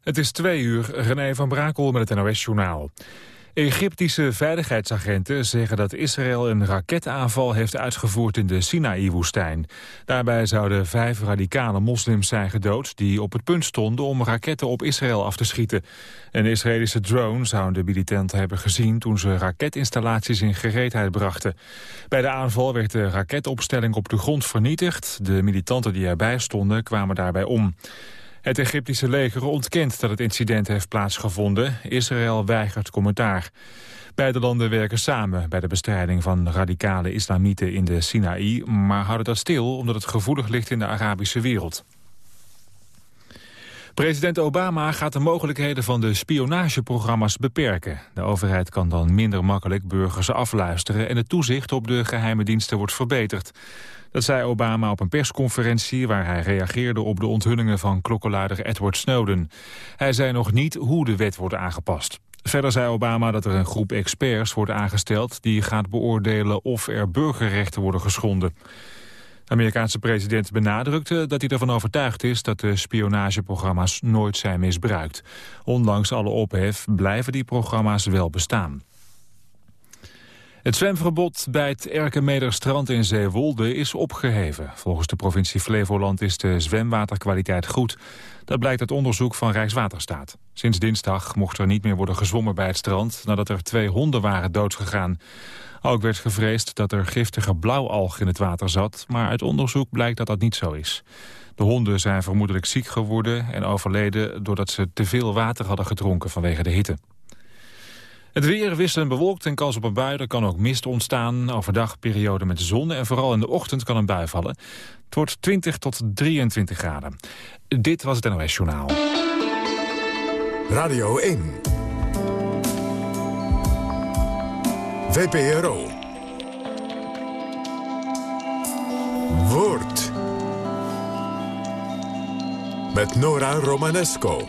Het is twee uur, René van Brakel met het NOS-journaal. Egyptische veiligheidsagenten zeggen dat Israël een raketaanval heeft uitgevoerd in de Sinaï-woestijn. Daarbij zouden vijf radicale moslims zijn gedood die op het punt stonden om raketten op Israël af te schieten. Een Israëlische drone zou de militanten hebben gezien toen ze raketinstallaties in gereedheid brachten. Bij de aanval werd de raketopstelling op de grond vernietigd. De militanten die erbij stonden kwamen daarbij om. Het Egyptische leger ontkent dat het incident heeft plaatsgevonden. Israël weigert commentaar. Beide landen werken samen bij de bestrijding van radicale islamieten in de Sinaï... maar houden dat stil omdat het gevoelig ligt in de Arabische wereld. President Obama gaat de mogelijkheden van de spionageprogramma's beperken. De overheid kan dan minder makkelijk burgers afluisteren... en het toezicht op de geheime diensten wordt verbeterd. Dat zei Obama op een persconferentie waar hij reageerde op de onthullingen van klokkenluider Edward Snowden. Hij zei nog niet hoe de wet wordt aangepast. Verder zei Obama dat er een groep experts wordt aangesteld die gaat beoordelen of er burgerrechten worden geschonden. De Amerikaanse president benadrukte dat hij ervan overtuigd is dat de spionageprogramma's nooit zijn misbruikt. Ondanks alle ophef blijven die programma's wel bestaan. Het zwemverbod bij het Erkenmeder strand in Zeewolde is opgeheven. Volgens de provincie Flevoland is de zwemwaterkwaliteit goed. Dat blijkt uit onderzoek van Rijkswaterstaat. Sinds dinsdag mocht er niet meer worden gezwommen bij het strand... nadat er twee honden waren doodgegaan. Ook werd gevreesd dat er giftige blauwalg in het water zat... maar uit onderzoek blijkt dat dat niet zo is. De honden zijn vermoedelijk ziek geworden en overleden... doordat ze te veel water hadden gedronken vanwege de hitte. Het weer wisselend bewolkt en kans op een bui. Er kan ook mist ontstaan. Overdag periode met zon en vooral in de ochtend kan een bui vallen. Het wordt 20 tot 23 graden. Dit was het NOS Journaal. Radio 1. VPRO. Woord. Met Nora Romanesco.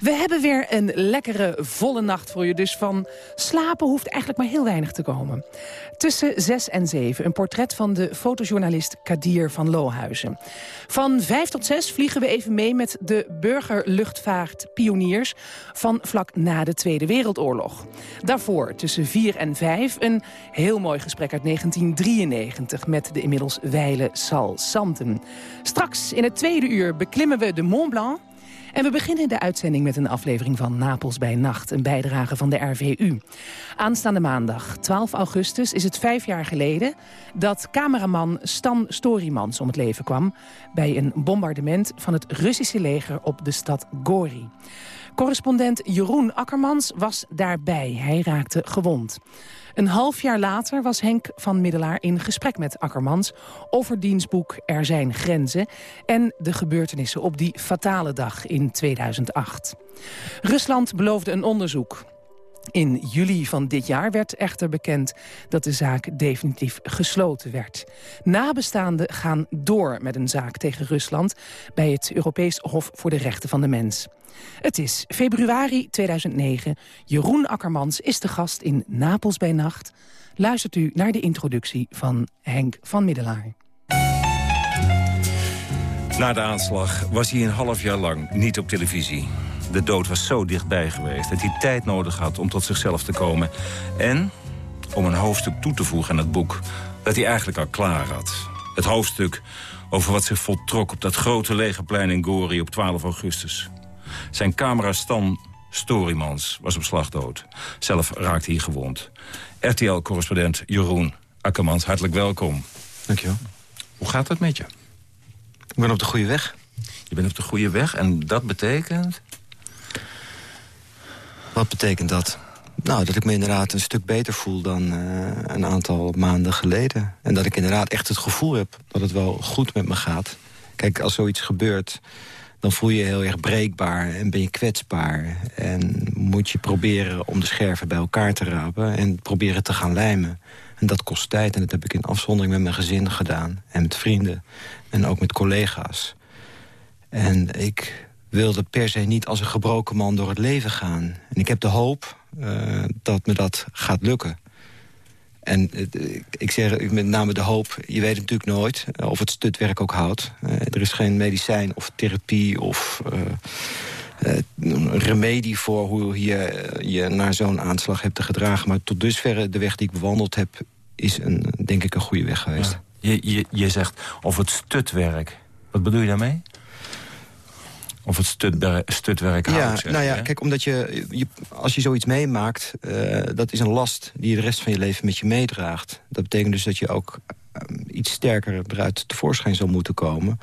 We hebben weer een lekkere, volle nacht voor je. Dus van slapen hoeft eigenlijk maar heel weinig te komen. Tussen 6 en 7 een portret van de fotojournalist Kadir van Lohuizen. Van 5 tot 6 vliegen we even mee met de burgerluchtvaartpioniers... van vlak na de Tweede Wereldoorlog. Daarvoor tussen 4 en 5 een heel mooi gesprek uit 1993... met de inmiddels wijle Sal Santen. Straks in het tweede uur beklimmen we de Mont Blanc... En we beginnen de uitzending met een aflevering van Napels bij Nacht. Een bijdrage van de RVU. Aanstaande maandag, 12 augustus, is het vijf jaar geleden... dat cameraman Stan Storymans om het leven kwam... bij een bombardement van het Russische leger op de stad Gori. Correspondent Jeroen Akkermans was daarbij. Hij raakte gewond. Een half jaar later was Henk van Middelaar in gesprek met Akkermans... over dienstboek Er zijn grenzen... en de gebeurtenissen op die fatale dag in 2008. Rusland beloofde een onderzoek. In juli van dit jaar werd echter bekend dat de zaak definitief gesloten werd. Nabestaanden gaan door met een zaak tegen Rusland... bij het Europees Hof voor de Rechten van de Mens. Het is februari 2009. Jeroen Akkermans is de gast in Napels bij Nacht. Luistert u naar de introductie van Henk van Middelaar. Na de aanslag was hij een half jaar lang niet op televisie. De dood was zo dichtbij geweest dat hij tijd nodig had om tot zichzelf te komen. En om een hoofdstuk toe te voegen aan het boek dat hij eigenlijk al klaar had. Het hoofdstuk over wat zich voltrok op dat grote legerplein in Gori op 12 augustus. Zijn camera Stan Storymans was op slag dood. Zelf raakte hij gewond. RTL-correspondent Jeroen Akkermans, hartelijk welkom. Dankjewel. Hoe gaat het met je? Ik ben op de goede weg. Je bent op de goede weg en dat betekent? Wat betekent dat? Nou, dat ik me inderdaad een stuk beter voel dan uh, een aantal maanden geleden. En dat ik inderdaad echt het gevoel heb dat het wel goed met me gaat. Kijk, als zoiets gebeurt, dan voel je je heel erg breekbaar en ben je kwetsbaar. En moet je proberen om de scherven bij elkaar te rapen en proberen te gaan lijmen. En dat kost tijd en dat heb ik in afzondering met mijn gezin gedaan. En met vrienden en ook met collega's. En ik wilde per se niet als een gebroken man door het leven gaan. En ik heb de hoop uh, dat me dat gaat lukken. En uh, ik zeg met name de hoop, je weet natuurlijk nooit of het stutwerk ook houdt. Er is geen medicijn of therapie of remedie voor hoe je je naar zo'n aanslag hebt te gedragen. Maar tot dusver de weg die ik bewandeld heb, is een, denk ik een goede weg geweest. Je, je, je zegt of het stutwerk. Wat bedoel je daarmee? Of het stutwerk, stutwerk ja, Nou ja, kijk, omdat je, je, als je zoiets meemaakt... Uh, dat is een last die je de rest van je leven met je meedraagt. Dat betekent dus dat je ook uh, iets sterker eruit tevoorschijn zal moeten komen.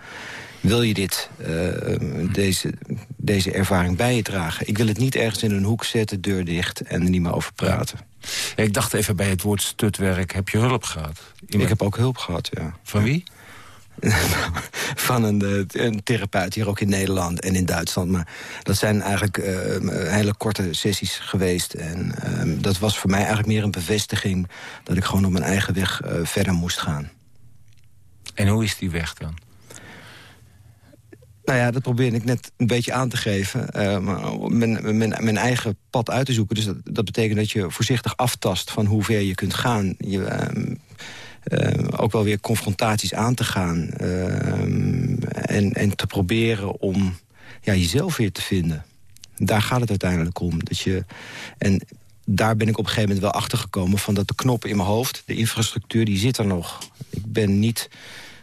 Wil je dit, uh, deze, deze ervaring bij je dragen? Ik wil het niet ergens in een hoek zetten, deur dicht en er niet meer over praten. Ja, ik dacht even bij het woord stutwerk, heb je hulp gehad? Iemand... Ik heb ook hulp gehad, ja. Van wie? van een, eh, een, therapeut hier ook in Nederland en in Duitsland. Maar dat zijn eigenlijk uh, hele korte sessies geweest. En uh, dat was voor mij eigenlijk meer een bevestiging... dat ik gewoon op mijn eigen weg uh, verder moest gaan. En hoe is die weg dan? Nou ja, dat probeerde ik net een beetje aan te geven. mijn, mijn, mijn, eigen pad uit te zoeken. Dus dat, dat, betekent dat je voorzichtig aftast van hoe ver je kunt gaan. Je, ehm, uh, ook wel weer confrontaties aan te gaan. Uh, en, en te proberen om ja, jezelf weer te vinden. Daar gaat het uiteindelijk om. Dat je, en daar ben ik op een gegeven moment wel achter gekomen... van dat de knop in mijn hoofd, de infrastructuur, die zit er nog. Ik ben niet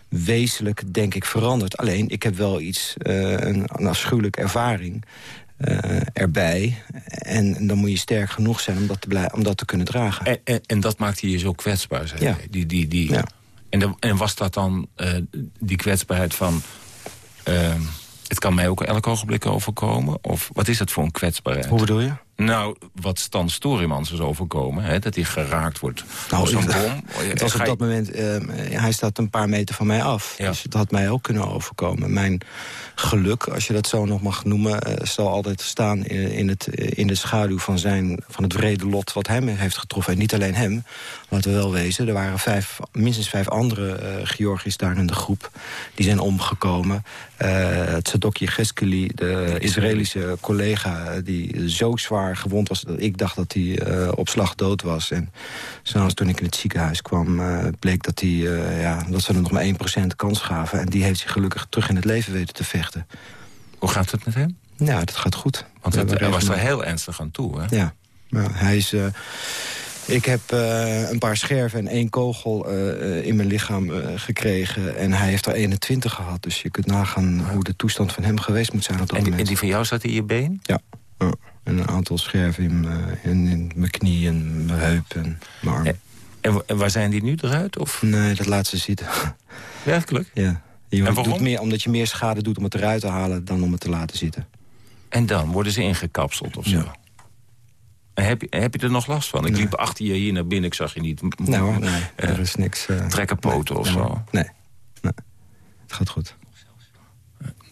wezenlijk, denk ik, veranderd. Alleen, ik heb wel iets, uh, een, een afschuwelijke ervaring... Uh, erbij. En, dan moet je sterk genoeg zijn om dat te, blij, om dat te kunnen dragen. En, en, en dat maakte je zo kwetsbaar, zei ja. Die, die, die, ja. en, de, en was dat dan uh, die kwetsbaarheid van... Uh, het kan mij ook elk ogenblik overkomen? Of wat is het voor een kwetsbaarheid? Hoe bedoel je? Nou, wat Stan Storymans is overkomen, hè, dat hij geraakt wordt nou, door zo'n bom. Het was op dat moment, uh, hij staat een paar meter van mij af. Ja. Dus het had mij ook kunnen overkomen. Mijn geluk, als je dat zo nog mag noemen... Uh, zal altijd staan in, in, het, in de schaduw van, zijn, van het wrede lot wat hem heeft getroffen. En niet alleen hem, laten we wel wezen. Er waren vijf, minstens vijf andere uh, Georgiërs daar in de groep. Die zijn omgekomen. Uh, Tzadokje Geskeli, de Israëlische collega... die zo zwaar gewond was dat ik dacht dat hij uh, op slag dood was. En zelfs toen ik in het ziekenhuis kwam, uh, bleek dat, hij, uh, ja, dat ze er nog maar 1% kans gaven. En die heeft zich gelukkig terug in het leven weten te vechten. Hoe gaat het met hem? Ja, dat gaat goed. Want het, hij was er heel ernstig aan toe, hè? Ja, hij is... Ik heb uh, een paar scherven en één kogel uh, in mijn lichaam uh, gekregen. En hij heeft er 21 gehad. Dus je kunt nagaan hoe de toestand van hem geweest moet zijn op dat en, moment. En die van jou zat in je been? Ja. En een aantal scherven in, in, in mijn knie en mijn heup en mijn arm. En, waar zijn die nu eruit? Of? Nee, dat laat ze zitten. Werkelijk? Ja. Je en doet meer, omdat je meer schade doet om het eruit te halen dan om het te laten zitten. En dan worden ze ingekapseld of zo? Ja. Heb je, heb je er nog last van? Ik nee. liep achter je hier naar binnen, ik zag je niet. Hoor, nee, er is niks. Uh, trekken poten nee, of zo? Nee, nee, het gaat goed.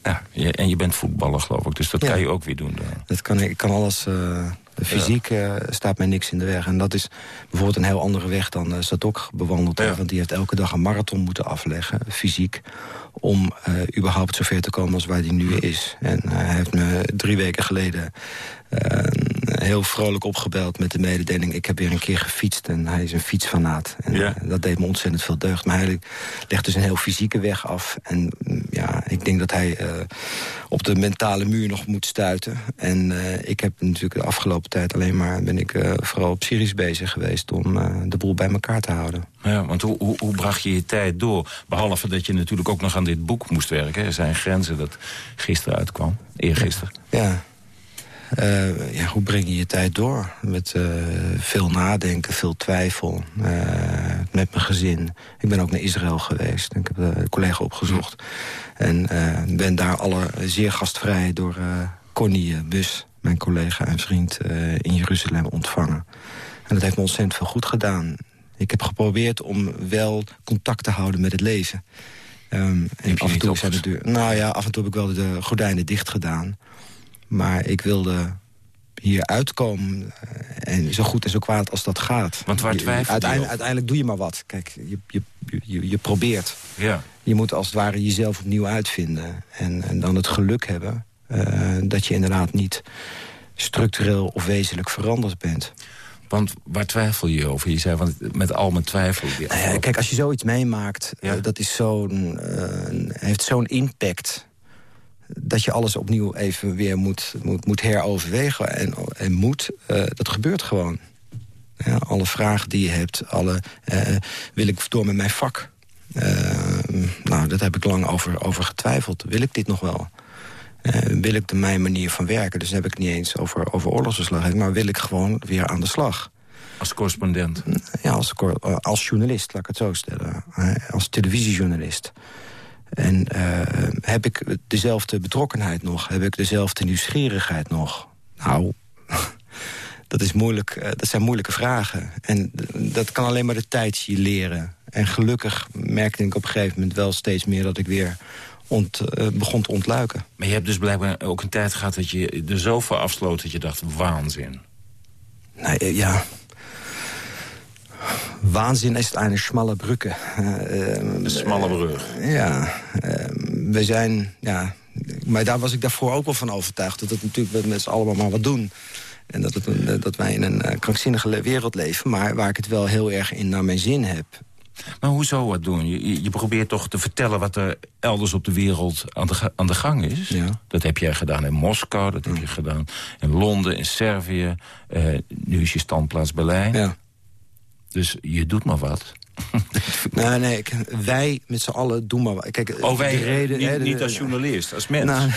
Ja, je, en je bent voetballer geloof ik, dus dat ja. kan je ook weer doen. Dan. Dat kan ik, kan alles... Uh, fysiek ja. staat mij niks in de weg. En dat is bijvoorbeeld een heel andere weg dan uh, Sadok bewandeld. Ja. Want die heeft elke dag een marathon moeten afleggen, fysiek om überhaupt zover te komen als waar hij nu is. En hij heeft me drie weken geleden heel vrolijk opgebeld met de mededeling... ik heb weer een keer gefietst en hij is een fietsfanaat. En ja. dat deed me ontzettend veel deugd. Maar hij legt dus een heel fysieke weg af. En ja, ik denk dat hij op de mentale muur nog moet stuiten. En ik heb natuurlijk de afgelopen tijd alleen maar... ben ik vooral psychisch bezig geweest om de boel bij elkaar te houden. Ja, want hoe, hoe, hoe bracht je je tijd door? Behalve dat je natuurlijk ook nog aan dit boek moest werken. Er zijn grenzen dat gisteren uitkwam. Eergisteren. Ja. Uh, ja, hoe breng je je tijd door? Met uh, veel nadenken, veel twijfel. Uh, met mijn gezin. Ik ben ook naar Israël geweest. Ik heb een collega opgezocht. En ben daar alle zeer gastvrij door Connie Bus, mijn collega en vriend, in Jeruzalem ontvangen. En dat heeft me ontzettend veel goed gedaan. Ik heb geprobeerd om wel contact te houden met het leven. Um, en af en toe zijn de deur. Nou ja, af en toe heb ik wel de gordijnen dicht gedaan. Maar ik wilde hier uitkomen. en zo goed en zo kwaad als dat gaat. Want waar twijfel uiteindelijk, uiteindelijk doe je maar wat. Kijk, je, je, je, je probeert. Ja. Je moet als het ware jezelf opnieuw uitvinden. En, en dan het geluk hebben dat je inderdaad niet structureel of wezenlijk veranderd bent. Want waar twijfel je over? Je zei want met al mijn twijfel. Nou kijk, als je zoiets meemaakt, ja. uh, dat is zo'n, heeft zo'n impact dat je alles opnieuw even weer moet, moet, moet heroverwegen. En, en moet, uh, dat gebeurt gewoon. Ja, alle vragen die je hebt, alle, wil ik door met mijn vak? nou, dat heb ik lang over, over getwijfeld. Wil ik dit nog wel? Wil ik de mijn manier van werken. Dus dan heb ik niet eens over, over oorlogsverslag. Maar wil ik gewoon weer aan de slag. Als correspondent? Ja, als, eh, als journalist, laat ik het zo stellen. Als televisiejournalist. En uh, heb ik dezelfde betrokkenheid nog? Heb ik dezelfde nieuwsgierigheid nog? Nou, dat, is moeilijk, dat zijn moeilijke vragen. En dat kan alleen maar de tijd je leren. En gelukkig merkte ik op een gegeven moment wel steeds meer... dat ik weer ont, uh, begon te ontluiken. Maar je hebt dus blijkbaar ook een tijd gehad dat je er zo voor afsloot... dat je dacht, waanzin. Uh, ja... Waanzin is het een smalle. Uh, een smalle brug. ja, we zijn... Ja, maar daar was ik daarvoor ook wel van overtuigd. Dat het natuurlijk met z'n allemaal maar wat doen. En dat, het, dat wij in een krankzinnige wereld leven. Maar waar ik het wel heel erg in naar mijn zin heb. Maar hoezo wat doen? Je, je probeert toch te vertellen wat er elders op de wereld aan de, aan de gang is. Ja. Dat heb jij gedaan in Moskou, dat heb je gedaan in Londen, in Servië. Uh, nu is je standplaats Berlijn. Ja. Dus je doet maar wat. nee, nee, ik, wij met z'n allen doen maar wat. Kijk, oh, wij, reden, niet, hè, de, niet, als journalist, als mens? Nou,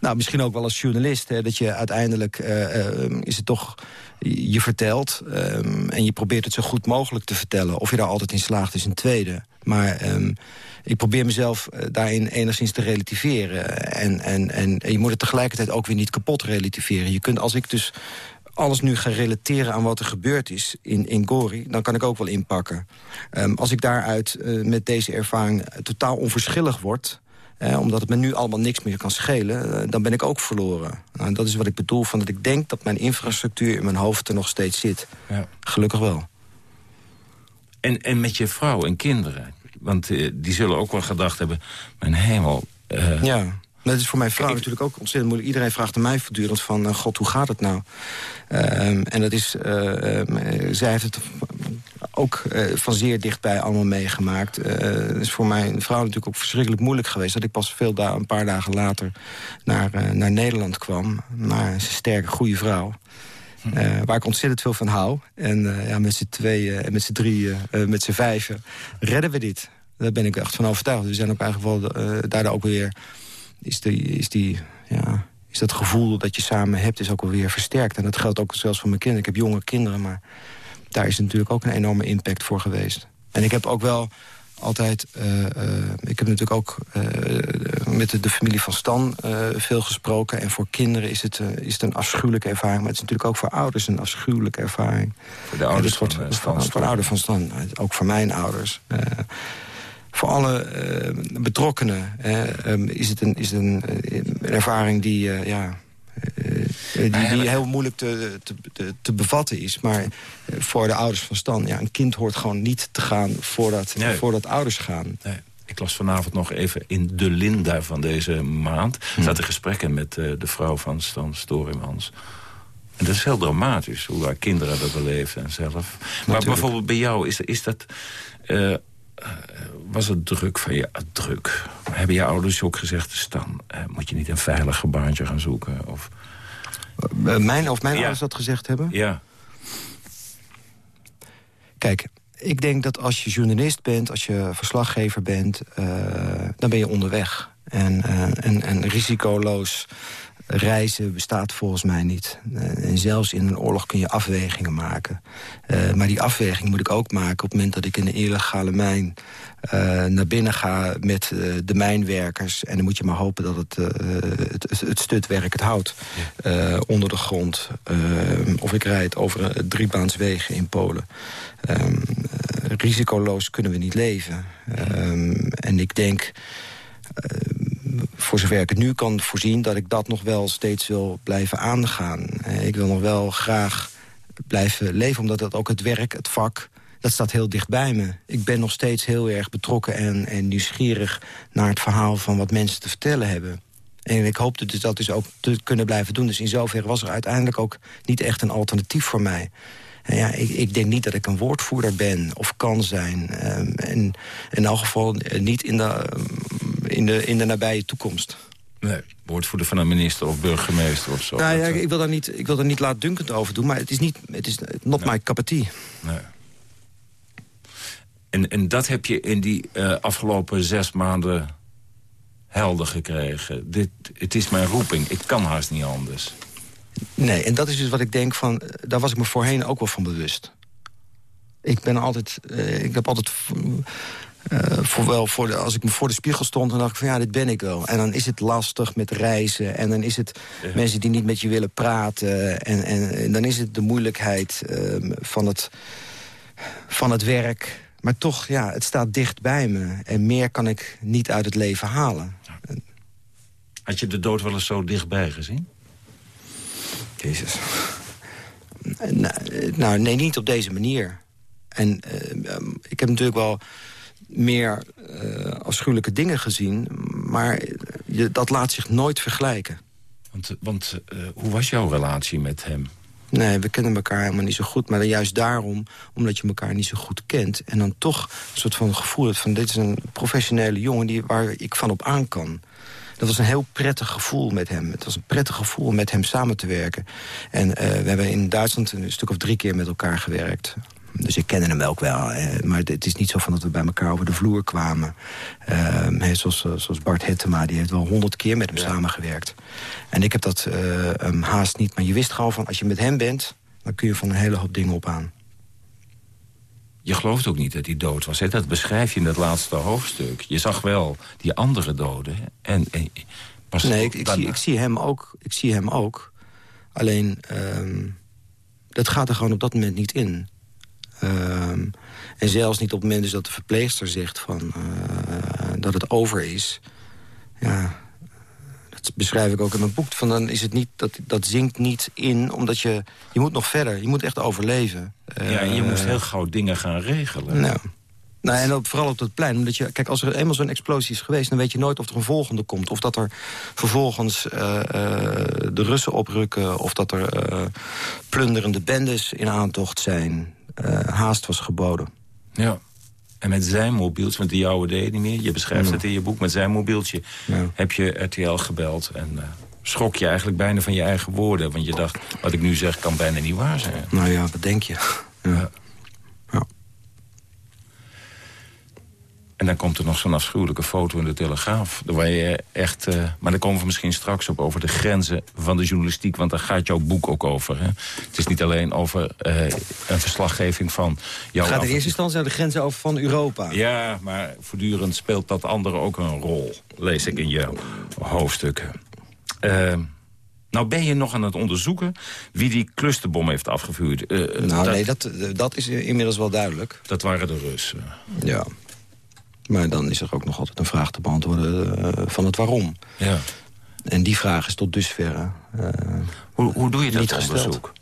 nou misschien ook wel als journalist. Hè, dat je uiteindelijk, uh, uh, is het toch je vertelt... Um, en je probeert het zo goed mogelijk te vertellen. Of je daar altijd in slaagt is een tweede. Maar um, ik probeer mezelf uh, daarin enigszins te relativeren. En, en, en, en je moet het tegelijkertijd ook weer niet kapot relativeren. Je kunt, als ik dus alles nu ga relateren aan wat er gebeurd is in, in Gori... dan kan ik ook wel inpakken. Um, als ik daaruit uh, met deze ervaring totaal onverschillig word... Eh, omdat het me nu allemaal niks meer kan schelen, uh, dan ben ik ook verloren. Nou, dat is wat ik bedoel, van dat ik denk dat mijn infrastructuur in mijn hoofd er nog steeds zit. Ja. Gelukkig wel. En, en met je vrouw en kinderen? Want uh, die zullen ook wel gedacht hebben, mijn hemel... ja. Dat is voor mijn vrouw natuurlijk ook ontzettend moeilijk. Iedereen vraagt aan mij voortdurend van... Uh, god, hoe gaat het nou? Uh, en dat is... Uh, zij heeft het ook van zeer dichtbij allemaal meegemaakt. Het is voor mijn vrouw natuurlijk ook verschrikkelijk moeilijk geweest... dat ik pas veel da een paar dagen later naar, naar Nederland kwam. Maar ze is een sterke, goede vrouw. Uh, waar ik ontzettend veel van hou. En uh, ja, met z'n tweeën en met z'n drieën, uh, met z'n vijven... redden we dit. Daar ben ik echt van overtuigd. We zijn ook eigenlijk wel daardoor ook weer is, die, is, die, ja, is dat gevoel dat je samen hebt is ook alweer versterkt. En dat geldt ook zelfs voor mijn kinderen. Ik heb jonge kinderen, maar daar is natuurlijk ook een enorme impact voor geweest. En ik heb ook wel altijd... Uh, uh, ik heb natuurlijk ook uh, met de, de, familie van Stan veel gesproken. En voor kinderen is het, is het een afschuwelijke ervaring. Maar het is natuurlijk ook voor ouders een afschuwelijke ervaring. Voor de ouders van, van, van, van, van, van Stan. Ook voor mijn ouders voor alle uh, betrokkenen um, is het een, is het een, een ervaring die, uh, ja, die, die, heel moeilijk te, te, te, bevatten is. Maar voor de ouders van Stan, ja, een kind hoort gewoon niet te gaan voordat, nee. voordat ouders gaan. Nee. Ik las vanavond nog even in de Linda van deze maand. Er zaten gesprekken met de vrouw van Stan Storimans. En dat is heel dramatisch, hoe haar kinderen dat beleven en zelf. Maar Natuurlijk. bijvoorbeeld bij jou, is, is dat... Uh, was het druk van je druk? Hebben je ouders ook gezegd, Stan, uh, moet je niet een veiliger baantje gaan zoeken? Of... Mijn, of mijn ja. ouders dat gezegd hebben? Ja. Kijk, ik denk dat als je journalist bent, als je verslaggever bent... Uh, dan ben je onderweg. En, en, en risicoloos reizen bestaat volgens mij niet. Uh, en zelfs in een oorlog kun je afwegingen maken. Uh, maar die afweging moet ik ook maken op het moment dat ik in een illegale mijn... Uh, naar binnen ga met de mijnwerkers. En dan moet je maar hopen dat het, het, het, stutwerk het houdt. Onder de grond. of ik rijd over driebaanswegen in Polen. Um, risicoloos kunnen we niet leven. Um, en ik denk voor zover ik het nu kan voorzien... dat ik dat nog wel steeds wil blijven aangaan. Eh, ik wil nog wel graag blijven leven, omdat dat ook het werk, het vak... dat staat heel dicht bij me. Ik ben nog steeds heel erg betrokken en, en nieuwsgierig... naar het verhaal van wat mensen te vertellen hebben. En ik hoopte dus dat dus ook te kunnen blijven doen. Dus in zoverre was er uiteindelijk ook niet echt een alternatief voor mij. En ja, ik, ik, denk niet dat ik een woordvoerder ben of kan zijn. Um, en in elk geval eh, niet in de, ehm, in de, in de nabije toekomst. Nee, woordvoerder van een minister of burgemeester of zo. Nou ja, ik wil daar niet, ik wil daar niet laatdunkend over doen, maar het is niet, het is not nee. my cup of tea. Nee. En, en dat heb je in die uh, afgelopen zes maanden helder gekregen. Dit, het is mijn roeping, ik kan haast niet anders. Nee, en dat is dus wat ik denk van... Eh, daar was ik me voorheen ook wel van bewust. Ik ben altijd... Uh, ik heb altijd... Uh, voor wel voor de, als ik me voor de spiegel stond, dan dacht ik van ja, dit ben ik wel. En dan is het lastig met reizen. En dan is het ja. mensen die niet met je willen praten. En, en, en dan is het de moeilijkheid uh, van, het, van het werk. Maar toch, ja, het staat dicht bij me. En meer kan ik niet uit het leven halen. Had je de dood wel eens zo dichtbij gezien? Jezus. Nou, nou, nee, niet op deze manier. En uh, ik heb natuurlijk wel meer uh, afschuwelijke dingen gezien... maar je, dat laat zich nooit vergelijken. Want, want uh, hoe was jouw relatie met hem? Nee, we kennen elkaar helemaal niet zo goed. Maar juist daarom, omdat je elkaar niet zo goed kent... en dan toch een soort van gevoel hebt van... dit is een professionele jongen die, waar ik van op aan kan dat was een heel prettig gevoel met hem. Het was een prettig gevoel om met hem samen te werken. En uh, we hebben in Duitsland een stuk of drie keer met elkaar gewerkt. Dus ik kende hem ook wel. Eh, maar het is niet zo van dat we bij elkaar over de vloer kwamen. Uh, zoals, zoals Bart Hettema, die heeft wel honderd keer met hem ja. samengewerkt. En ik heb dat uh, haast niet. Maar je wist gewoon van, als je met hem bent... dan kun je van een hele hoop dingen op aan. Je gelooft ook niet dat hij dood was. Hè? Dat beschrijf je in dat laatste hoofdstuk. Je zag wel die andere doden. En, en pas nee, ik, ik, zie, ik, zie, hem ook. Ik zie hem ook. Alleen, um, dat gaat er gewoon op dat moment niet in. Um, en zelfs niet op het moment dus dat de verpleegster zegt van, uh, dat het over is. Ja, dat beschrijf ik ook in mijn boek. Van dan is het niet, dat, dat zinkt niet in, omdat je... Je moet nog verder, je moet echt overleven. Ja, en je uh, moest heel gauw dingen gaan regelen. Nou, nou, en op, vooral op dat plein. Omdat je, kijk, als er eenmaal zo'n explosie is geweest... dan weet je nooit of er een volgende komt. Of dat er vervolgens uh, uh, de Russen oprukken... of dat er uh, plunderende bendes in aantocht zijn. Haast was geboden. Ja. En met zijn mobieltje, want die jouwe deed niet meer. Je beschrijft ja. het in je boek. Met zijn mobieltje ja. heb je RTL gebeld. En uh, schrok je eigenlijk bijna van je eigen woorden. Want je dacht, wat ik nu zeg kan bijna niet waar zijn. Nou ja, wat denk je? Ja. ja. En dan komt er nog zo'n afschuwelijke foto in de Telegraaf. Waar je echt, uh, maar daar komen we misschien straks op over de grenzen van de journalistiek. Want daar gaat jouw boek ook over. Hè? Het is niet alleen over uh, een verslaggeving van... Jouw het gaat in eerste instantie naar de grenzen over van Europa. Ja, maar voortdurend speelt dat andere ook een rol. Lees ik in je hoofdstukken. Uh, nou ben je nog aan het onderzoeken wie die clusterbom heeft afgevuurd. Nou dat, nee, dat, dat is inmiddels wel duidelijk. Dat waren de Russen. Ja. Maar dan is er ook nog altijd een vraag te beantwoorden uh, van het waarom. Ja. En die vraag is tot dusverre uh, hoe, hoe doe je dat onderzoek?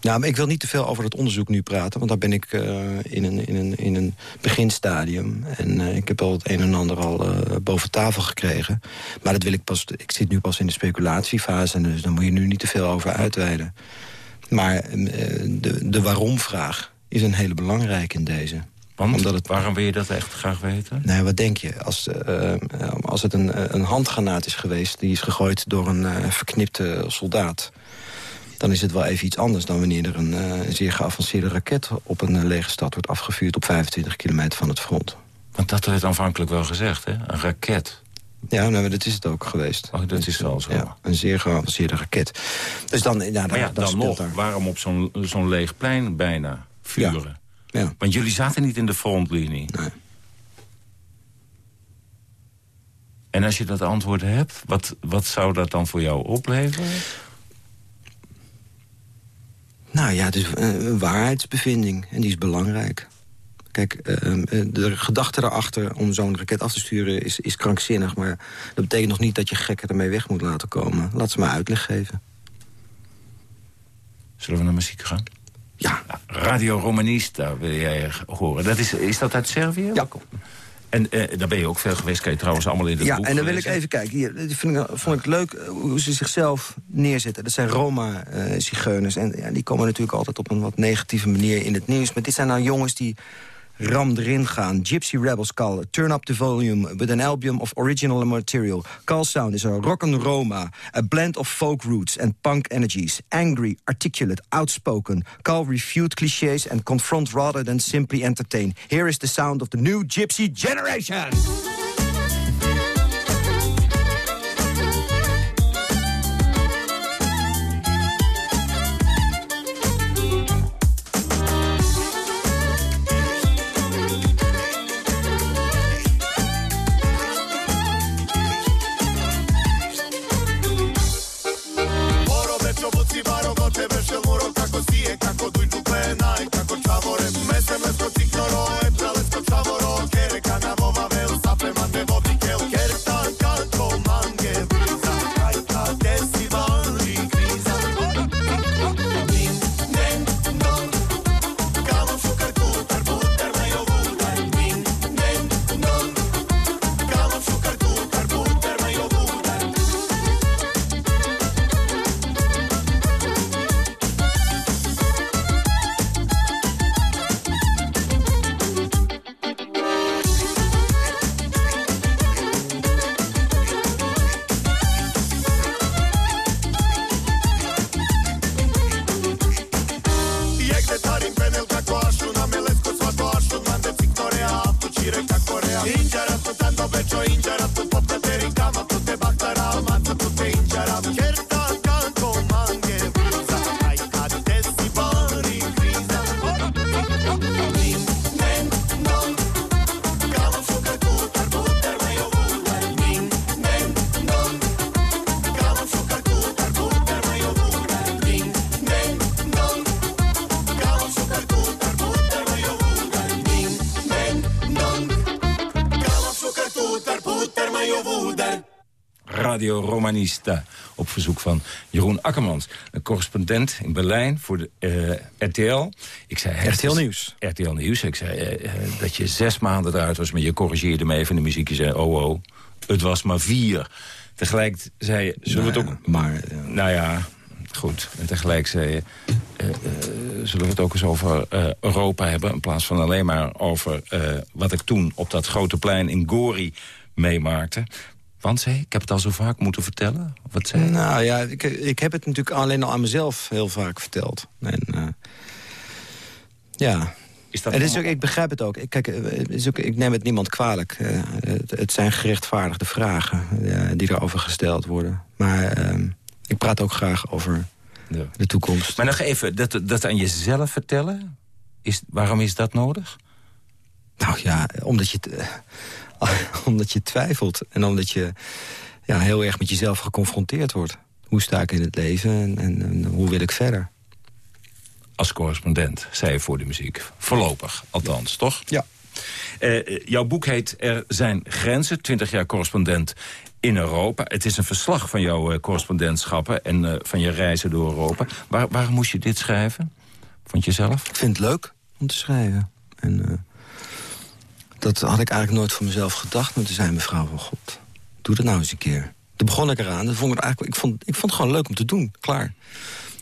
Nou, maar ik wil niet te veel over dat onderzoek nu praten... want daar ben ik uh, in, een, in, een, in een beginstadium. En uh, ik heb al het een en ander al uh, boven tafel gekregen. Maar dat wil ik pas... Ik zit nu pas in de speculatiefase... dus daar moet je nu niet te veel over uitweiden. Maar de, de waarom-vraag is een hele belangrijke in deze. Want, Omdat het, waarom wil je dat echt graag weten? Nee, wat denk je? Als, uh, als het een, een handgranaat is geweest... die is gegooid door een uh, verknipte soldaat... dan is het wel even iets anders dan wanneer er een, uh, zeer geavanceerde raket... op een lege stad wordt afgevuurd op 25 kilometer van het front. Want dat werd aanvankelijk wel gezegd, hè? Een raket. Ja, nou, dat is het ook geweest. Oh, dat is wel zo. Ja, een zeer geavanceerde raket. Dus dan, ja, maar ja, dan nog, daar. waarom op zo'n zo'n leeg plein bijna vuren? Ja. Ja. Want jullie zaten niet in de frontlinie. Nee. En als je dat antwoord hebt, wat, wat zou dat dan voor jou opleveren? Nou ja, het is een waarheidsbevinding. En die is belangrijk. Kijk, ehm, eh, de gedachte daarachter om zo'n raket af te sturen is, is krankzinnig. Maar dat betekent nog niet dat je gekken ermee weg moet laten komen. Laat ze maar uitleg geven. Zullen we naar muziek gaan? Ja. Radio Romanista wil jij horen. Dat is, is dat uit Servië? Ja. En eh, daar ben je ook veel geweest. Kan je trouwens allemaal in het ja, boek en dan wil ik even kijken. Hier, vind ik, vond ik leuk eh, hoe ze zichzelf neerzetten. Dat zijn Roma-zigeuners. en ja, die komen natuurlijk altijd op een wat negatieve manier in het nieuws. Maar dit zijn nou jongens die ram erin gaan. Gypsy Rebels call Turn Up the Volume with an album of original material. Call Sound is a rock and Roma. A blend of folk roots and punk energies. Angry, articulate, outspoken. Call refute clichés and confront rather than simply entertain. Here is the sound of the new Gypsy generation. Radio Romanista. Op verzoek van Jeroen Akkermans. Een correspondent in Berlijn voor de eh, RTL. Ik zei, RTL Nieuws. RTL Nieuws. Ik zei eh, eh, dat je zes maanden eruit was. Maar je corrigeerde me even in de muziek. Je zei, oh oh, het was maar vier. Tegelijk zei je, zullen we het ook... Maar eh, Nou ja, goed. En tegelijk zei je... zullen we het ook eens over Europa hebben... in plaats van alleen maar over wat ik toen op dat grote plein in Gori meemaakte. Want zei ik heb het al zo vaak moeten vertellen. Wat zei? Nou ja, ik, ik heb het natuurlijk alleen al aan mezelf heel vaak verteld. En, eh, ja, Is dat en is ook, ik begrijp het ook. Ik, kijk, is ook, ik neem het niemand kwalijk. Eh, het, het zijn gerechtvaardigde vragen eh, die erover gesteld worden. Maar eh, ik praat ook graag over Ja. de toekomst. Maar nog even, dat, dat aan jezelf vertellen... Is, waarom is dat nodig? Nou ja, omdat je, het, omdat je twijfelt. En omdat je ja, heel erg met jezelf geconfronteerd wordt. Hoe sta ik in het leven en, en, en hoe wil ik verder? Als correspondent, zei je voor de muziek. Voorlopig, althans, toch? Ja. Eh, jouw boek heet Er zijn grenzen, 20 jaar correspondent in Europa. Het is een verslag van jouw eh, correspondentschappen en eh, van je reizen door Europa. Waar, waarom moest je dit schrijven? Vond je zelf? Ik vind het leuk om te schrijven. En dat had ik eigenlijk nooit voor mezelf gedacht. Maar toen zei mevrouw van God, doe dat nou eens een keer. Toen begon ik eraan. Vond ik, eigenlijk, ik, vond, ik vond het gewoon leuk om te doen. Klaar.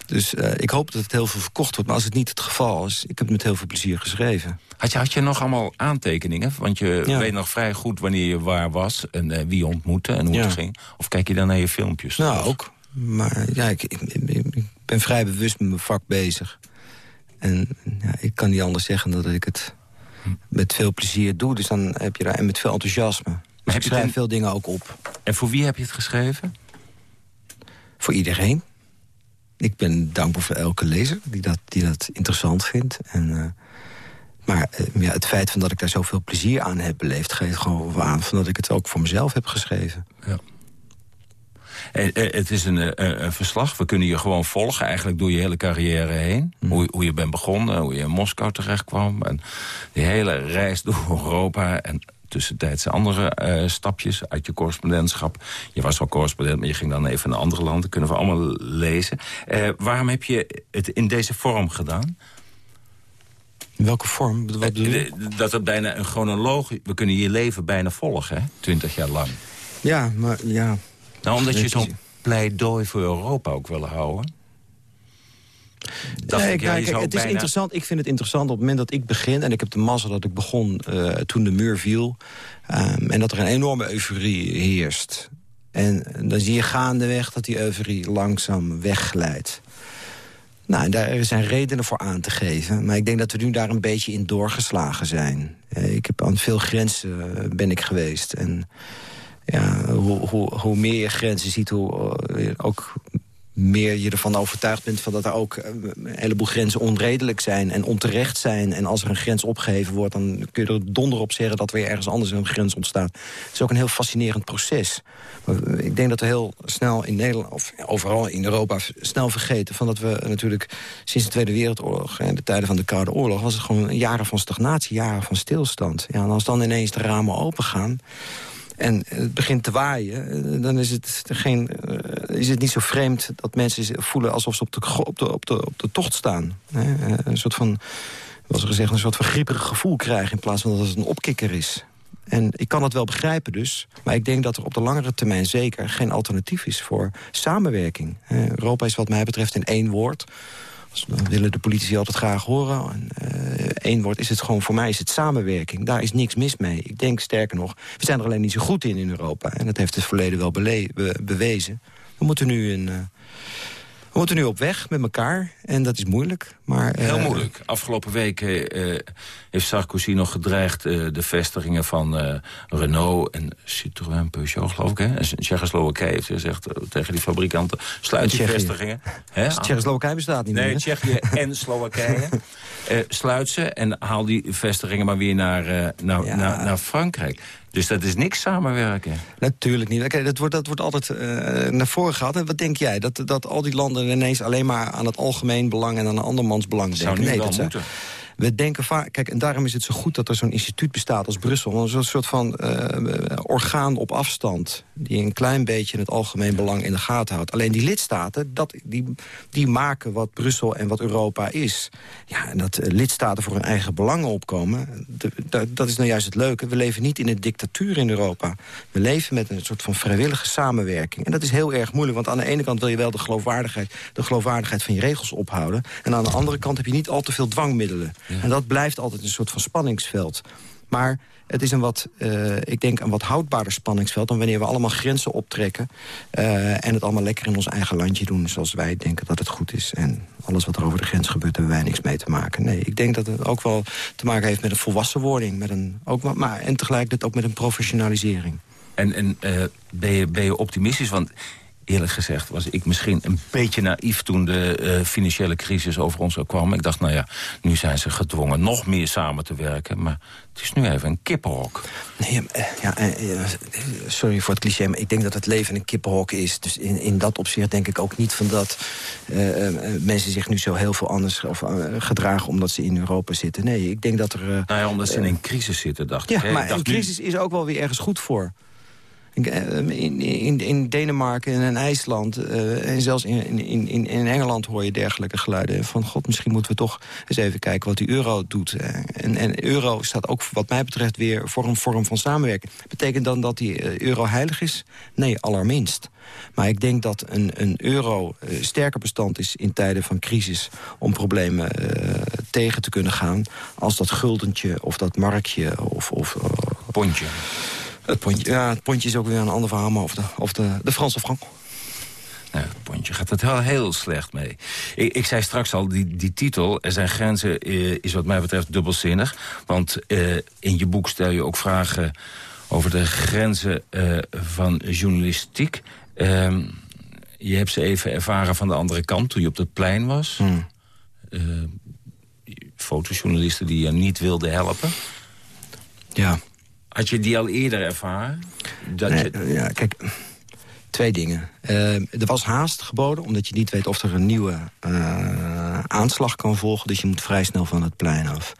Dus eh, ik hoop dat het heel veel verkocht wordt. Maar als het niet het geval is, ik heb het met heel veel plezier geschreven. Had je, had je nog allemaal aantekeningen? Want je Ja. weet nog vrij goed wanneer je waar was... en eh, wie je ontmoette en hoe Ja. het ging. Of kijk je dan naar je filmpjes? Nou, ook. Maar ja, ik, ik, ik- ik ben vrij bewust met mijn vak bezig. En ja, ik kan niet anders zeggen dan dat ik het met veel plezier doe. Dus dan heb je daar en met veel enthousiasme. Dus heb ik je schrijf ten- veel dingen ook op. En voor wie heb je het geschreven? Voor iedereen. Ik ben dankbaar voor elke lezer die dat, die dat interessant vindt. En, eh, maar eh, ja, het feit van dat ik daar zoveel plezier aan heb beleefd... geeft gewoon aan van dat ik het ook voor mezelf heb geschreven. Ja. En, eh, het is een, een, een, verslag. We kunnen je gewoon volgen, eigenlijk door je hele carrière heen. Mm. Hoe, hoe, je bent begonnen, hoe je in Moskou terecht kwam. En die hele reis door Europa. En tussentijdse andere uh, stapjes uit je correspondentschap. Je was al correspondent, maar je ging dan even naar andere landen. Kunnen we allemaal lezen. Uh, waarom heb je het in deze vorm gedaan? In welke vorm? Wat? Dat het bijna een chronologie... We kunnen je leven bijna volgen, hè? Twintig jaar lang. Ja, maar ja... Nou, omdat je zo'n pleidooi voor Europa ook wil houden. nee, ik, kijk, het is interessant. Ik vind het interessant op het moment dat ik begin... en ik heb de massa dat ik begon uh, toen de muur viel... Um, en dat er een enorme euforie heerst. En dan zie je gaandeweg dat die euforie langzaam wegglijdt. Nou, daar zijn redenen voor aan te geven. Maar ik denk dat we nu daar een beetje in doorgeslagen zijn. Uh, ik heb aan veel grenzen uh, ben ik geweest. En ja, hoe, hoe, hoe meer je grenzen ziet, hoe uh, ook meer je ervan overtuigd bent van dat er ook eh, een heleboel grenzen onredelijk zijn en onterecht zijn. En als er een grens opgeheven wordt, dan kun je er donder op zeggen dat weer ergens anders een grens ontstaat. Het is ook een heel fascinerend proces. Maar ik denk dat we heel snel in Nederland, of overal in Europa, snel vergeten van dat we natuurlijk sinds de Tweede Wereldoorlog en de tijden van de Koude Oorlog was het gewoon jaren van stagnatie, jaren van stilstand. Ja, en als dan ineens de ramen open gaan en het begint te waaien, eh, dan is het, geen, uh, is het niet zo vreemd dat mensen voelen alsof ze op de, op de, op de, op de tocht staan. Hè? Eh, een soort van, zoals gezegd, een soort van grieperig gevoel krijgen in plaats van dat het een opkikker is. En ik kan het wel begrijpen dus. Maar ik denk dat er op de langere termijn zeker geen alternatief is voor samenwerking. Europa is wat mij betreft in één woord dat willen de politici altijd graag horen. Eén uh, woord is het gewoon, voor mij is het samenwerking. Daar is niks mis mee. Ik denk sterker nog, we zijn er alleen niet zo goed in in Europa. En dat heeft het verleden wel bewezen. We moeten nu een... Uh, we moeten nu op weg met elkaar en dat is moeilijk. Maar, Heel eh, moeilijk. Afgelopen week uh, heeft Sarkozy nog gedreigd... De vestigingen van Renault en Citroën, Peugeot, geloof ik. Hè? En Tsjechoslowakije heeft gezegd tegen die fabrikanten... sluit die vestigingen. Tsjechoslowakije bestaat niet nee, meer. Nee, Tsjechië en Slowakije. sluit ze en haal die vestigingen maar weer naar, naar, naar Frankrijk. Dus dat is niks samenwerken. Natuurlijk niet. Okay, dat, wordt, dat wordt altijd uh, naar voren gehaald. En wat denk jij? Dat, dat al die landen ineens alleen maar aan het algemeen belang... en aan een andermans belang denken? Zou nee, dat moeten. We denken vaak, kijk, en daarom is het zo goed dat er zo'n instituut bestaat als Brussel. Een soort van uh, orgaan op afstand. Die een klein beetje het algemeen belang in de gaten houdt. Alleen die lidstaten, dat, die, die maken wat Brussel en wat Europa is. Ja, en dat uh, lidstaten voor hun eigen belangen opkomen. Dat is nou juist het leuke. We leven niet in een dictatuur in Europa. We leven met een soort van vrijwillige samenwerking. En dat is heel erg moeilijk. Want aan de ene kant wil je wel de geloofwaardigheid, de geloofwaardigheid van je regels ophouden. En aan de andere kant heb je niet al te veel dwangmiddelen. En dat blijft altijd een soort van spanningsveld. Maar het is een wat, uh, ik denk, een wat houdbaarder spanningsveld... dan wanneer we allemaal grenzen optrekken... Uh, en het allemaal lekker in ons eigen landje doen... zoals wij denken dat het goed is. En alles wat er over de grens gebeurt, hebben wij niks mee te maken. Nee, ik denk dat het ook wel te maken heeft met een volwassenwording. Met een, ook, maar, en tegelijkertijd ook met een professionalisering. En, en uh, ben, je, ben je optimistisch? Want eerlijk gezegd was ik misschien een beetje naïef... toen de uh, financiële crisis over ons kwam. Ik dacht, nou ja, nu zijn ze gedwongen nog meer samen te werken. Maar het is nu even een kippenhok. Nee, ja, uh, sorry voor het cliché, maar ik denk dat het leven een kippenhok is. Dus in, in dat opzicht denk ik ook niet van dat uh, mensen zich nu zo heel veel anders of, gedragen... omdat ze in Europa zitten. Nee, ik denk dat er... nou ja, omdat ze in een crisis zitten, dacht ja, ik. Ja, maar een crisis nu... is ook wel weer ergens goed voor. In, in, in Denemarken en IJsland uh, en zelfs in, in, in, in Engeland hoor je dergelijke geluiden. Van god, misschien moeten we toch eens even kijken wat die euro doet. En, en euro staat ook wat mij betreft weer voor een vorm van samenwerking. Betekent dan dat die euro heilig is? Nee, allerminst. Maar ik denk dat een, een euro sterker bestand is in tijden van crisis... om problemen tegen te kunnen gaan... als dat guldentje of dat markje of... of Pondje. Het pontje, ja, het pontje is ook weer een ander verhaal, maar of de, of de, de Franse frank. Nou, het pontje gaat het heel, heel slecht mee. Ik, ik, zei straks al, die, die titel, Er zijn grenzen, uh, is wat mij betreft dubbelzinnig. Want uh, in je boek stel je ook vragen over de grenzen uh, van journalistiek. Ehm, je hebt ze even ervaren van de andere kant, toen je op het plein was. Hmm. fotojournalisten die je niet wilden helpen. Ja. Had je die al eerder ervaren? Dat nee, je... Ja, kijk, Twee dingen. Uh, er was haast geboden, omdat je niet weet of er een nieuwe uh, aanslag kan volgen. Dus je moet vrij snel van het plein af.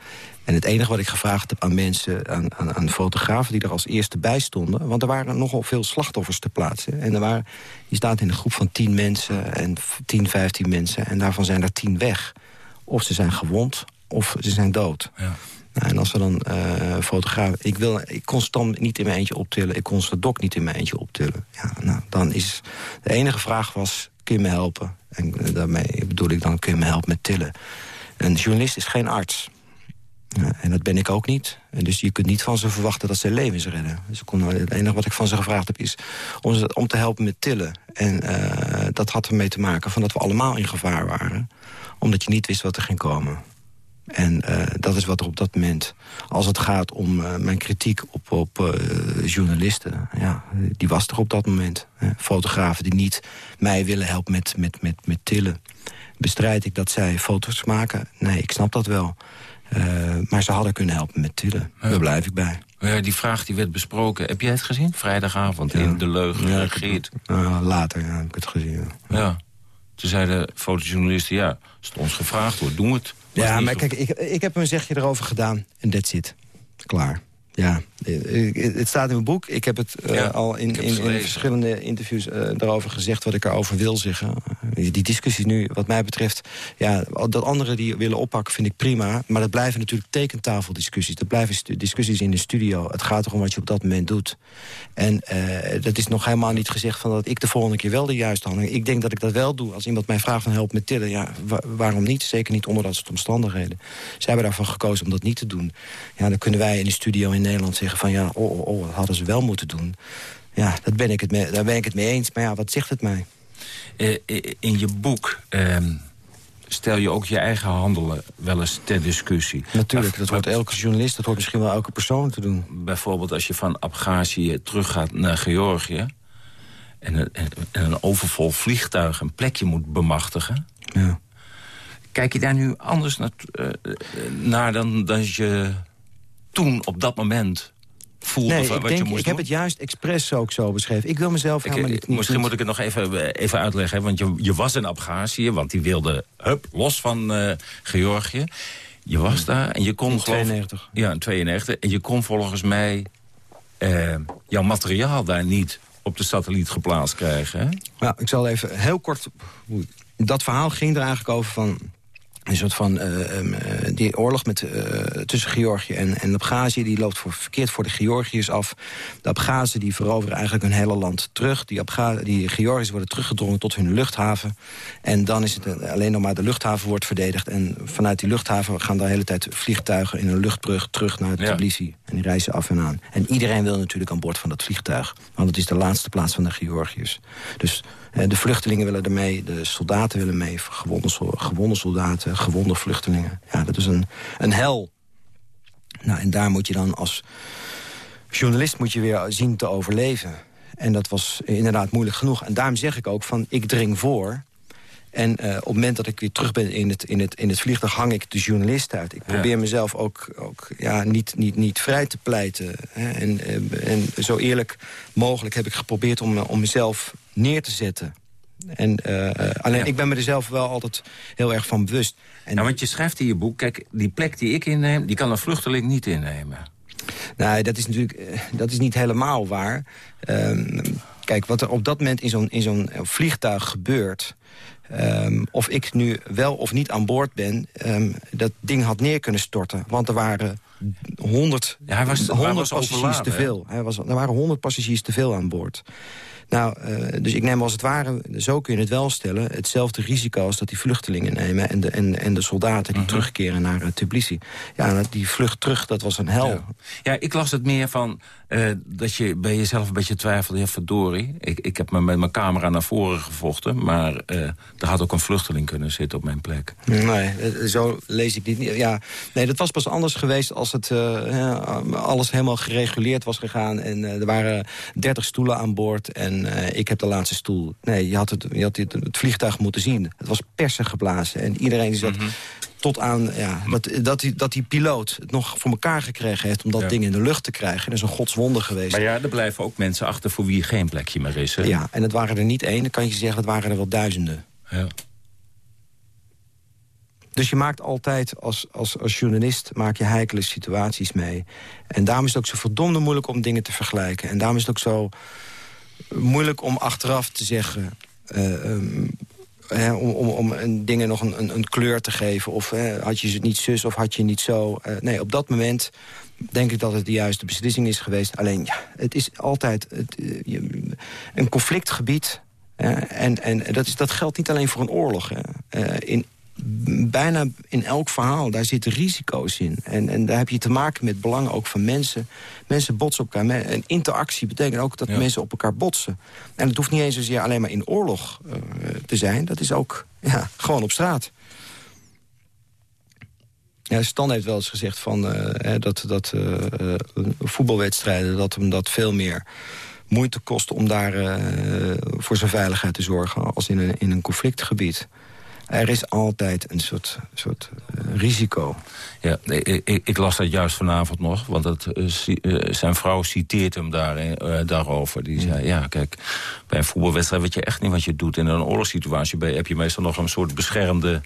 En het enige wat ik gevraagd heb aan mensen, aan, aan, aan, fotografen... die er als eerste bij stonden... want er waren nogal veel slachtoffers te plaatsen. En er waren, je staat in een groep van 10 mensen en 10, 15 mensen... en daarvan zijn er 10 weg. Of ze zijn gewond, of ze zijn dood. Ja. Nou, en als we dan uh, fotografen... Ik, wil, ik kon Stam niet in mijn eentje optillen. Ik kon dok niet in mijn eentje optillen. Ja, nou, dan is... De enige vraag was, kun je me helpen? En uh, daarmee bedoel ik dan, kun je me helpen met tillen? Een journalist is geen arts. Ja, en dat ben ik ook niet. En dus je kunt niet van ze verwachten dat ze levens redden. Dus kon, het enige wat ik van ze gevraagd heb is om, ze, om te helpen met tillen. En uh, dat had ermee te maken van dat we allemaal in gevaar waren. Omdat je niet wist wat er ging komen. En uh, dat is wat er op dat moment... Als het gaat om uh, mijn kritiek op, op uh, journalisten... Ja, die was er op dat moment. Fotografen die niet mij willen helpen met, met, met, met tillen. Bestrijd ik dat zij foto's maken? Nee, ik snap dat wel. maar ze hadden kunnen helpen met tillen. Ja. Daar blijf ik bij. Ja, die vraag die werd besproken. Heb jij het gezien? Vrijdagavond ja. in De Leugen, ja, later ja, heb ik het gezien. Ja. Toen zeiden fotojournalisten... ja, als het ons gevraagd wordt, doen we het. Ja, maar kijk, ik, ik heb een zegje erover gedaan en that's it. Klaar. Ja, het staat in mijn boek. Ik heb het uh, al in, in, in, verschillende interviews uh, daarover gezegd... wat ik erover wil zeggen. Die discussies nu, wat mij betreft... Ja, dat anderen die willen oppakken, vind ik prima. Maar dat blijven natuurlijk tekentafeldiscussies. Dat blijven discussies in de studio. Het gaat erom wat je op dat moment doet. En dat is nog helemaal niet gezegd van dat ik de volgende keer wel de juiste handeling... Ik denk dat ik dat wel doe. Als iemand mij vraagt van help met tillen, ja, waarom niet? Zeker niet onder dat soort omstandigheden. Zij hebben daarvan gekozen om dat niet te doen. Ja, dan kunnen wij in de studio in Nederland zeggen van... ja, oh, oh, oh, dat hadden ze wel moeten doen. Ja, dat ben ik het mee, daar ben ik het mee eens. Maar ja, wat zegt het mij? Uh, in je boek uh, stel je ook je eigen handelen wel eens ter discussie. Natuurlijk, dat hoort elke journalist, dat hoort misschien wel elke persoon te doen. Bijvoorbeeld als je van Abhazie teruggaat naar Georgië... en een, een overvol vliegtuig een plekje moet bemachtigen... Ja. Kijk je daar nu anders naar, uh, naar dan, dan je toen op dat moment voelde nee, wat denk, je moest Ik heb het juist expres ook zo beschreven. Ik wil mezelf ik, helemaal niet... Misschien moet ik het nog even, eh, even uitleggen. Want je, je was in Abhazie, want die wilde hup, los van uh, Georgië. Je was daar en je kon... In 92. Ja, in 92. En je kon volgens mij uh, jouw materiaal daar niet op de satelliet geplaatst krijgen. Hè? Nou, ik zal even heel kort... Dat verhaal ging er eigenlijk over van een soort van uh, uh, die oorlog met, uh, tussen Georgië en, en Abhazie... die loopt voor, verkeerd voor de Georgiërs af. De Abhazen die veroveren eigenlijk hun hele land terug. Die, Abga die Georgiërs worden teruggedrongen tot hun luchthaven. En dan is het alleen nog maar de luchthaven wordt verdedigd. En vanuit die luchthaven gaan de hele tijd vliegtuigen... in een luchtbrug terug naar Tbilisi. En die reizen af en aan. En iedereen wil natuurlijk aan boord van dat vliegtuig. Want het is de laatste plaats van de Georgiërs. Dus de vluchtelingen willen ermee, de soldaten willen mee... gewonde, gewonde soldaten, gewonde vluchtelingen. Ja, dat is een, een hel. Nou, en daar moet je dan als journalist moet je weer zien te overleven. En dat was inderdaad moeilijk genoeg. En daarom zeg ik ook van, ik dring voor... En uh, op het moment dat ik weer terug ben in het, in het, in het vliegtuig... hang ik de journalist uit. Ik probeer mezelf ook, ook ja, niet, niet, niet vrij te pleiten. Hè. En, uh, en zo eerlijk mogelijk heb ik geprobeerd om, om mezelf neer te zetten. En, uh, alleen ik ben me er zelf wel altijd heel erg van bewust. En want je schrijft in je boek, kijk, die plek die ik inneem... die kan een vluchteling niet innemen. Nou, dat is natuurlijk dat is niet helemaal waar. Um, kijk, wat er op dat moment in zo'n zo'n vliegtuig gebeurt... Um, of ik nu wel of niet aan boord ben, um, dat ding had neer kunnen storten. Want er waren honderd, ja, hij was, 100 passagiers te veel. Hij was, er waren honderd passagiers te veel aan boord. Nou, uh, dus ik neem als het ware, zo kun je het wel stellen... hetzelfde risico als dat die vluchtelingen nemen... en de, en, en de soldaten die uh mhm. -huh. terugkeren naar uh, Tbilisi. Ja, die vlucht terug, dat was een hel. Ja, ja ik las het meer van uh, dat je bij jezelf een beetje twijfelde... ja, verdorie, ik, ik heb me met mijn camera naar voren gevochten... maar er had ook een vluchteling kunnen zitten op mijn plek. Nee, zo lees ik dit niet. Ja, nee, dat was pas anders geweest als het alles helemaal gereguleerd was gegaan... en er waren dertig stoelen aan boord... en en uh, ik heb de laatste stoel. Nee, je had, het, je had het, het, vliegtuig moeten zien. Het was persen geblazen. En iedereen die zat... Mm -hmm. Tot aan ja, dat, dat, die, dat die piloot het nog voor elkaar gekregen heeft... om dat Ja. ding in de lucht te krijgen. Dat is een godswonder geweest. Maar ja, er blijven ook mensen achter voor wie geen plekje meer is. Hè? Ja, en het waren er niet één. Dan kan je zeggen, het waren er wel duizenden. Ja. Dus je maakt altijd, als, als, als journalist, maak je heikele situaties mee. En daarom is het ook zo verdomde moeilijk om dingen te vergelijken. En daarom is het ook zo moeilijk om achteraf te zeggen... hè, om, om, om dingen nog een, een, kleur te geven. Of had je het niet zus of had je niet zo. Eh, nee, op dat moment denk ik dat het de juiste beslissing is geweest. Alleen, ja, het is altijd het, eh, een conflictgebied... en en dat, is, dat geldt niet alleen voor een oorlog. In, bijna in elk verhaal, daar zitten risico's in. En, en daar heb je te maken met belangen ook van mensen. Mensen botsen op elkaar. En interactie betekent ook dat Ja. mensen op elkaar botsen. En het hoeft niet eens zozeer alleen maar in oorlog eh, te zijn. Dat is ook ja, gewoon op straat. Ja, Stan heeft wel eens gezegd van, eh, dat, dat eh, voetbalwedstrijden... dat hem dat veel meer moeite kost om daar voor zijn veiligheid te zorgen... als in een, in een conflictgebied. Er is altijd een soort, soort eh, risico. Ja, ik, ik- las dat juist vanavond nog, want het, eh, eh, zijn vrouw citeert hem daar, daarover. Die zei, ja, kijk, bij een voetbalwedstrijd weet je echt niet wat je doet. In een oorlogssituatie heb je meestal nog een soort beschermde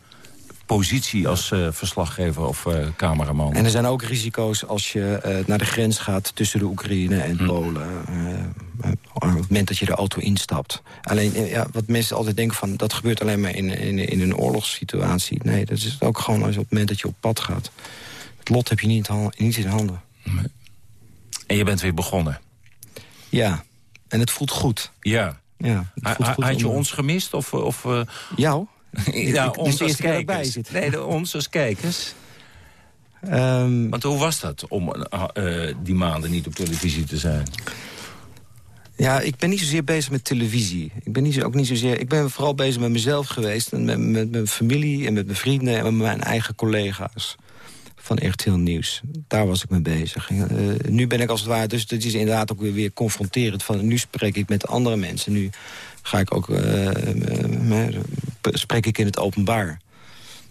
positie als eh, verslaggever of eh, cameraman. En er zijn ook risico's als je eh, naar de grens gaat tussen de Oekraïne en Polen. eh, eh, op het moment dat je de auto instapt. Alleen, ja, wat mensen altijd denken van... dat gebeurt alleen maar in, in, in een oorlogssituatie. Nee, dat is ook gewoon als op het moment dat je op pad gaat. Het lot heb je niet, in han- niet in handen. En je bent weer begonnen. Ja, en het voelt goed. Ja. Ja, het Ha- voelt ha- goed had je om- ons gemist? Of, of, Jou? ja, ons als dat kijkers. Nee, de, ons als kijkers. Ehm, Want hoe was dat om eh, die maanden niet op televisie te zijn? Ja, ik ben niet zozeer bezig met televisie. Ik ben, niet, zo- ook niet zozeer, ik ben vooral bezig met mezelf geweest. En met, met mijn familie en met mijn vrienden en met mijn eigen collega's. Van echt heel nieuws. Daar was ik mee bezig. Eh, nu ben ik als het ware, dus het is inderdaad ook weer, weer confronterend. Van, nu spreek ik met andere mensen. Nu ga ik ook, eh, spreek ik in het openbaar.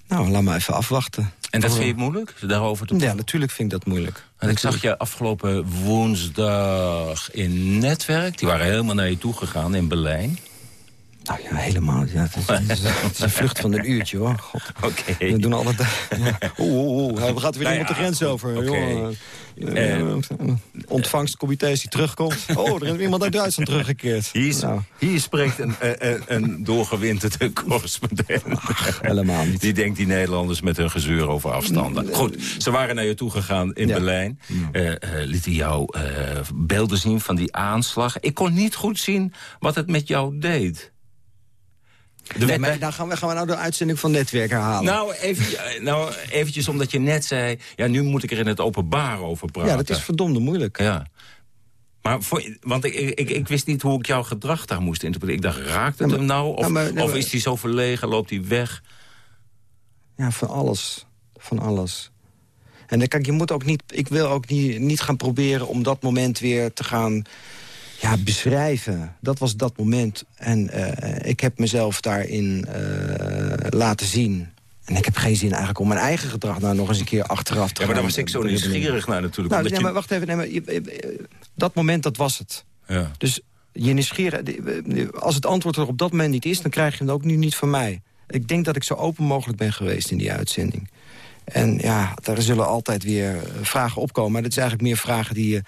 Nou, laat maar even afwachten. En dat vind je moeilijk, daarover te Ja, natuurlijk vind ik dat moeilijk. En ik zag je afgelopen woensdag in Netwerk. Die waren helemaal naar je toe gegaan in Berlijn. Nou ja, helemaal. Ja, het, is, het is- het is een vlucht van een uurtje, hoor. Oké. We doen altijd... Ja. Oeh, oeh, oeh. Hij gaat weer Nou iemand de ja, grens over. oké. Jongen. Eh, Eh, Ontvangstcomité is die terugkomt. Oh, er is iemand uit Duitsland teruggekeerd. Hier, Nou, hier spreekt een, een, een- doorgewinterde correspondent. helemaal niet. Die denkt die Nederlanders met hun gezeur over afstanden. Goed, ze waren naar je toe gegaan in Ja. Berlijn. Eh, eh, lieten jou eh, beelden zien van die aanslag. Ik kon niet goed zien wat het met jou deed. Nee, maar dan gaan we, gaan we nou de uitzending van Netwerk herhalen. Nou, even, eh, nou, eventjes omdat je net zei... ja, nu moet ik er in het openbaar over praten. ja, dat is verdomde moeilijk. Ja. Maar voor, want ik, ik, ik wist niet hoe ik jouw gedrag daar moest interpreteren. Ik dacht, raakt het hem nou? Of, ja, maar- nee, of is hij zo verlegen, loopt hij weg? Ja, van alles. Van alles. En dan, kijk, je moet ook niet, ik wil ook niet, niet gaan proberen om dat moment weer te gaan ja, beschrijven. Dat was dat moment. En eh, ik heb mezelf daarin eh, laten zien. En ik heb geen zin eigenlijk om mijn eigen gedrag nou nog eens een keer achteraf te Ja, maar daar gaan was ik zo nieuwsgierig naar natuurlijk. Nou, nee, je- maar wacht even. Nee, maar, je- je- dat moment, dat was het. ja. Dus je nieuwsgierig, als het antwoord er op dat moment niet is... dan krijg je het ook nu niet van mij. Ik denk dat ik zo open mogelijk ben geweest in die uitzending. En ja, daar zullen altijd weer eh, vragen opkomen. Maar dat is eigenlijk meer vragen die, je,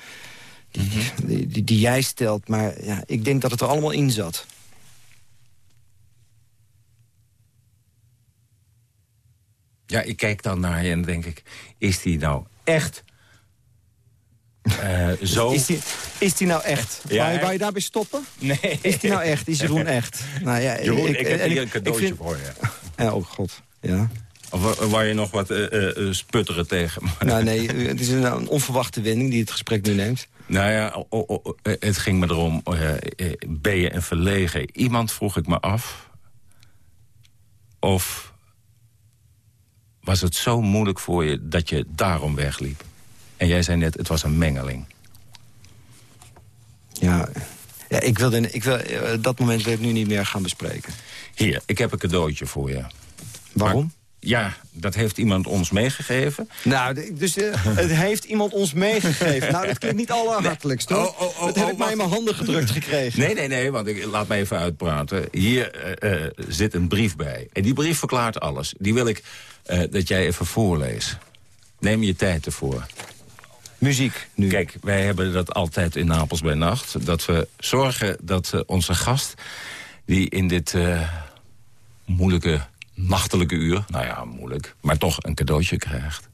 die, Mhm. die, die, die jij stelt. Maar ja, ik denk dat het er allemaal in zat. ja, ik kijk dan naar je en denk ik... is die nou echt eh, zo... Is die, is die nou echt? Ja, wou, je, hè? wou je daarbij stoppen? Nee. Is die nou echt? Is Jeroen echt? Nou ja, Jeroen, ik, heb hier een cadeautje vind- voor je. Ja, oh god, ja. Of wa- waar je nog wat eh, sputteren tegen. Nou nee, het is een, een onverwachte wending die het gesprek nu neemt. Nou ja, het ging me erom, eh, eh, ben je een verlegen? Iemand vroeg ik me af... of was het zo moeilijk voor je dat je daarom wegliep? En jij zei net, het was een mengeling. Ja, ja ik wil, ik wil eh, dat moment wil ik nu niet meer gaan bespreken. Hier, ik heb een cadeautje voor je. Waarom? Ja, dat heeft iemand ons meegegeven. Nou, dus eh, het heeft iemand ons meegegeven. Nou, dat klinkt niet allerhartelijkst, hoor. Oh, oh, oh, dat heb ik mij in mijn handen gedrukt gekregen. Nee, nee, nee, want ik, laat me even uitpraten. Hier eh, eh, zit een brief bij. En die brief verklaart alles. Die wil ik dat jij even voorleest. Neem je tijd ervoor. Muziek, nu. Kijk, wij hebben dat altijd in Napels bij Nacht. Dat we zorgen dat onze gast, die in dit moeilijke nachtelijke uur... nou ja, moeilijk, maar toch een cadeautje krijgt.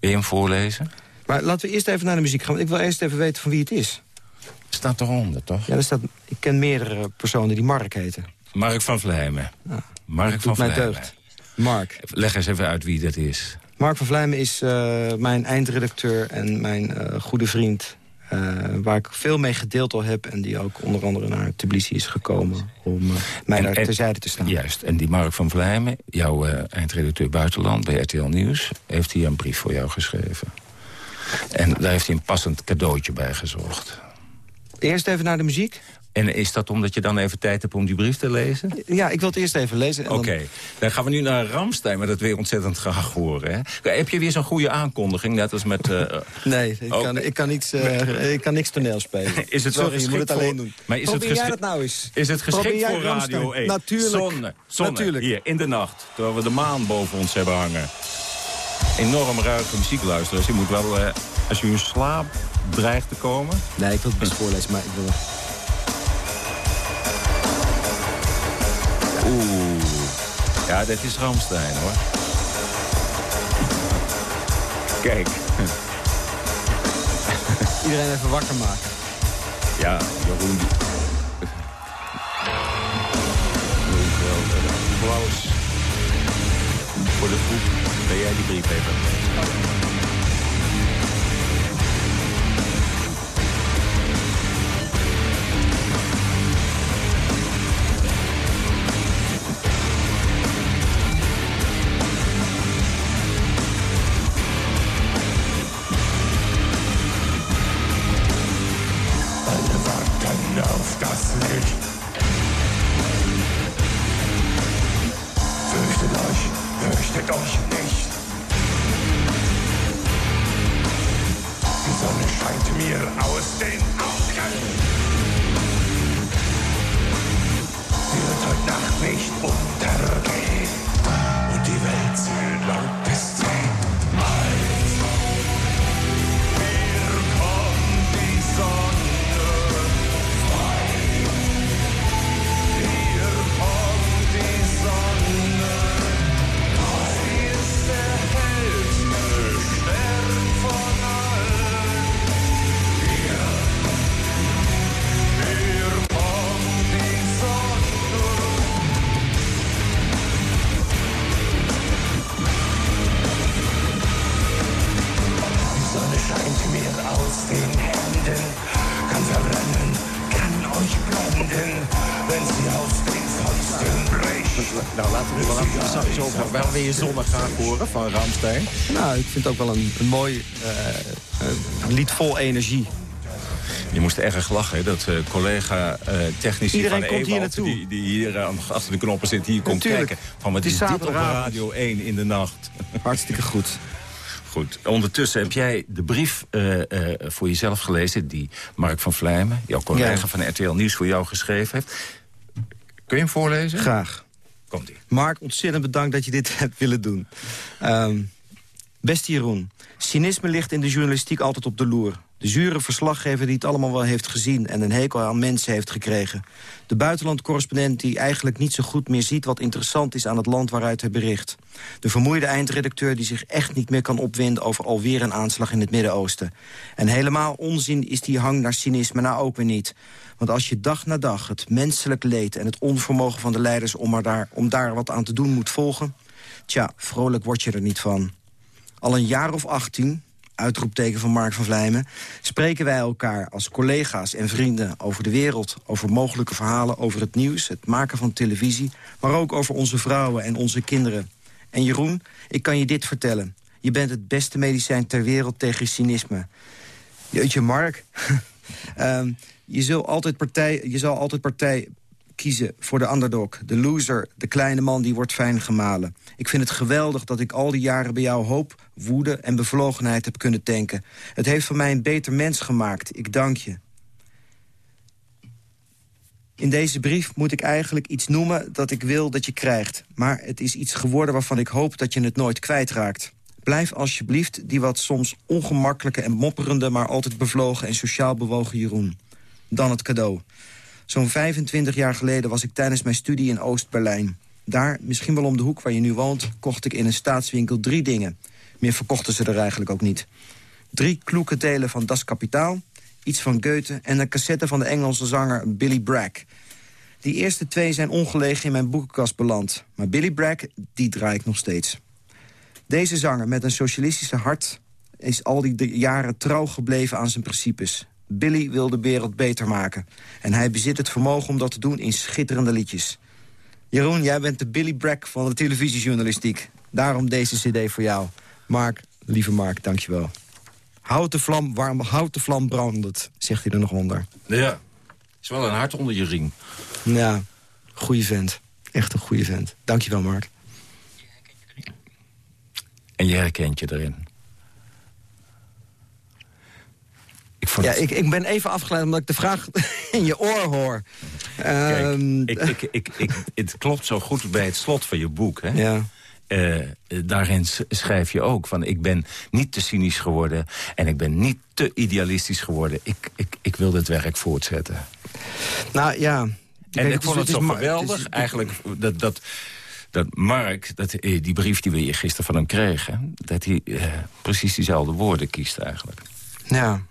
Wil je hem voorlezen? Maar laten we eerst even naar de muziek gaan. Want ik wil eerst even weten van wie het is. Staat eronder, toch? Ja, er staat, ik ken meerdere personen die Mark heten. Mark van Vlijmen. Mark van Vlijmen. deugd. Mark. Leg eens even uit wie dat is. Mark van Vlijmen is eh, mijn eindredacteur en mijn eh, goede vriend. Eh, waar ik veel mee gedeeld al heb. En die ook onder andere naar Tbilisi is gekomen. Om eh, mij daar terzijde te staan. Juist, en die Mark van Vlijmen, jouw eh, eindredacteur buitenland bij RTL Nieuws... heeft hier een brief voor jou geschreven. En daar heeft hij een passend cadeautje bij gezocht. Eerst even naar de muziek. En is dat omdat je dan even tijd hebt om die brief te lezen? Ja, ik wil het eerst even lezen. en dan- Oké, dan gaan we nu naar Ramstein, maar dat weer ontzettend graag horen. Hè? Heb je weer zo'n goede aankondiging, net als met... eh, Nee, ik, Oh. kan, ik, kan niets, eh, ik kan niks toneel spelen. Is het wel Sorry, je moet het alleen doen. Maar is het jij geschikt- dat nou eens? Is het geschikt voor Radio Rammstein? 1? Natuurlijk. Zonne, zonne. Natuurlijk. Hier, in de nacht, terwijl we de maan boven ons hebben hangen. Enorm ruige muziek luisteren. Dus je moet wel, eh, als je in slaap dreigt te komen... Nee, ik wil het best voorlezen, maar ik wil... Oeh. Ja, dit is Ramstein, hoor. Kijk. Iedereen even wakker maken. Ja, Jeroen. Applaus. Voor de groep. Ben jij die brief even horen van Ramstein? Nou, ik vind het ook wel een, een mooi eh, eh, lied vol energie. Je moest erg lachen, dat eh, collega-technici Iedereen van de komt hier Ewald, naartoe. Die, die hier aan, achter de knoppen zit, hier komt Natuurlijk. kijken. Van wat is dit op. Radio 1 in de nacht? Hartstikke goed. Goed, ondertussen heb jij de brief eh, eh, voor jezelf gelezen... die Mark van Vlijmen, jouw collega Ja. van RTL Nieuws, voor jou geschreven heeft. Kun je hem voorlezen? Graag. Komt-ie. Mark, ontzettend bedankt dat je dit hebt willen doen. Ehm, beste Jeroen, cynisme ligt in de journalistiek altijd op de loer. De zure verslaggever die het allemaal wel heeft gezien... en een hekel aan mensen heeft gekregen. De buitenlandcorrespondent die eigenlijk niet zo goed meer ziet... wat interessant is aan het land waaruit hij bericht. De vermoeide eindredacteur die zich echt niet meer kan opwinden... over alweer een aanslag in het Midden-Oosten. En helemaal onzin is die hang naar cynisme nou ook weer niet. Want als je dag na dag het menselijk leed en het onvermogen van de leiders... om, daar, om daar wat aan te doen moet volgen... tja, vrolijk word je er niet van. Al een jaar of 18, uitroepteken van Mark van Vlijmen... spreken wij elkaar als collega's en vrienden over de wereld... over mogelijke verhalen, over het nieuws, het maken van televisie... maar ook over onze vrouwen en onze kinderen. En Jeroen, ik kan je dit vertellen. Je bent het beste medicijn ter wereld tegen cynisme. Jeetje, Mark. Ehm, je, zult altijd partij, je zal altijd partij kiezen voor de underdog. De loser, de kleine man die wordt fijn gemalen. Ik vind het geweldig dat ik al die jaren bij jou hoop, woede en bevlogenheid heb kunnen tanken. Het heeft van mij een beter mens gemaakt. Ik dank je. In deze brief moet ik eigenlijk iets noemen dat ik wil dat je krijgt. Maar het is iets geworden waarvan ik hoop dat je het nooit kwijtraakt. Blijf alsjeblieft die wat soms ongemakkelijke en mopperende... maar altijd bevlogen en sociaal bewogen Jeroen. Dan het cadeau. Zo'n 25 jaar geleden was ik tijdens mijn studie in Oost-Berlijn. Daar, misschien wel om de hoek waar je nu woont... kocht ik in een staatswinkel drie dingen. Meer verkochten ze er eigenlijk ook niet. Drie kloeke delen van Das Kapitaal, iets van Goethe... en een cassette van de Engelse zanger Billy Bragg. Die eerste twee zijn ongelegen in mijn boekenkast beland. Maar Billy Bragg, die draai ik nog steeds. Deze zanger met een socialistische hart... is al die jaren trouw gebleven aan zijn principes. Billy wil de wereld beter maken. En hij bezit het vermogen om dat te doen in schitterende liedjes. Jeroen, jij bent de Billy Bragg van de televisiejournalistiek. Daarom deze cd voor jou. Mark, lieve Mark, dankjewel. Houd de vlam warm, houd de vlam brandend, zegt hij er nog onder. Ja, is wel een hart onder je riem. Ja, goede vent. Echt een goede vent. Dankjewel, Mark. En je herkent je erin. Ik ja, ik, ik ben even afgeleid omdat ik de vraag in je oor hoor. Kijk, um, ik, ik, ik, ik, het klopt zo goed bij het slot van je boek. Hè? Ja. Uh, daarin schrijf je ook van ik ben niet te cynisch geworden... en ik ben niet te idealistisch geworden. Ik, ik, ik wil dit werk voortzetten. Nou ja... En ik vond het zo geweldig eigenlijk dat... dat dat Mark, dat, eh, die brief die we hier gisteren van hem kregen... dat hij uh, precies diezelfde woorden kiest eigenlijk. Ja.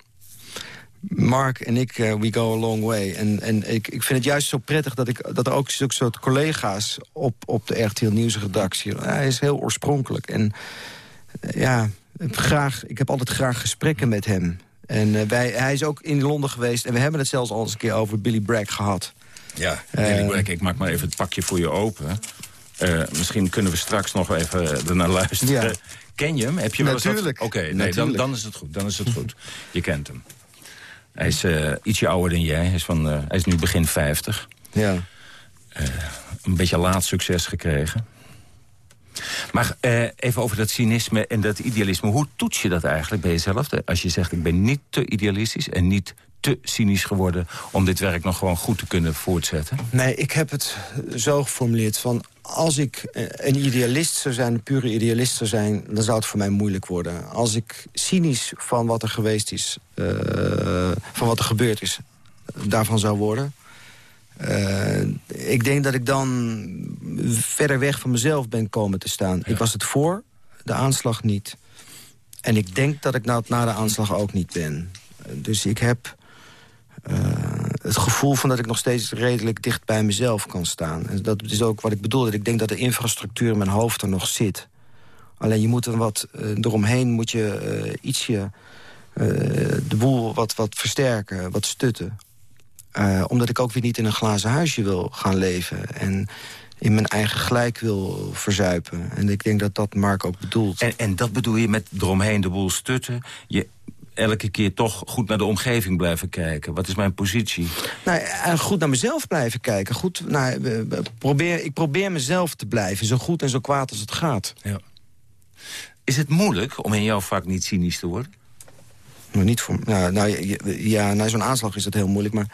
Mark en ik, uh, we go a long way. En, en ik, ik vind het juist zo prettig dat, ik, dat er ook zulke soort collega's... op, op de RTL Nieuwsredactie... Hij is heel oorspronkelijk. En ja, graag, ik heb altijd graag gesprekken met hem. En wij, hij is ook in Londen geweest. En we hebben het zelfs al eens een keer over Billy Bragg gehad. Ja, Billy Bragg, ik maak maar even het pakje voor je open. Misschien kunnen we straks nog even ernaar luisteren. Ja. Ken je hem? Heb je wel Natuurlijk. Oké, nee, dan, dan is het goed. Dan is het goed. Je kent hem. Hij is uh, ietsje ouder dan jij. Hij is, van, uh, hij is nu begin 50. Ja. een beetje laat succes gekregen. Maar even over dat cynisme en dat idealisme. Hoe toets je dat eigenlijk bij jezelf? Als je zegt, ik ben niet te idealistisch en niet te cynisch geworden... om dit werk nog gewoon goed te kunnen voortzetten? Nee, ik heb het zo geformuleerd van... als ik een idealist zou zijn, een pure idealist zou zijn... dan zou het voor mij moeilijk worden. Als ik cynisch van wat er geweest is, uh, van wat er gebeurd is... daarvan zou worden... Uh, ik denk dat ik dan verder weg van mezelf ben komen te staan. Ja. Ik was het voor, de aanslag niet. En ik denk dat ik na, na de aanslag ook niet ben. Dus ik heb uh, het gevoel van dat ik nog steeds redelijk dicht bij mezelf kan staan. En dat is ook wat ik bedoelde. Ik denk dat de infrastructuur in mijn hoofd er nog zit. Alleen je moet er wat uh, eromheen moet je uh, ietsje de boel wat, wat versterken, wat stutten. omdat ik ook weer niet in een glazen huisje wil gaan leven. En in mijn eigen gelijk wil verzuipen. En ik denk dat dat Mark ook bedoelt. En, en dat bedoel je met eromheen de boel stutten? Je elke keer toch goed naar de omgeving blijven kijken. Wat is mijn positie? Nou, en goed naar mezelf blijven kijken. Goed, nou, probeer, ik probeer mezelf te blijven, zo goed en zo kwaad als het gaat. Ja. Is het moeilijk om in jouw vak niet cynisch te worden? Maar niet voor... Nou, nou ja, na zo'n aanslag is dat heel moeilijk, maar...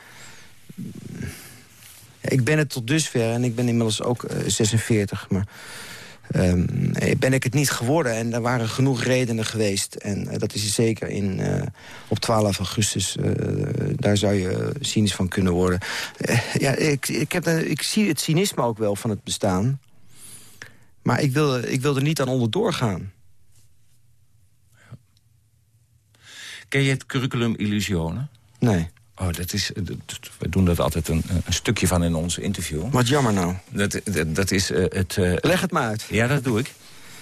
Ik ben het tot dusver en ik ben inmiddels ook uh, 46, maar... Um, ben ik het niet geworden. En er waren genoeg redenen geweest. En uh, dat is zeker in, uh, op 12 augustus. Uh, daar zou je cynisch van kunnen worden. ja, ik, ik, heb, ik zie het cynisme ook wel van het bestaan. Maar ik wil, ik wil er niet aan onderdoor gaan. Ken je het curriculum Illusionen? Nee. Oh, dat is, we doen dat altijd een, een, stukje van in ons interview. Wat jammer nou. Dat, dat, dat is uh, het... Uh, Leg het maar uit. Ja, dat doe ik.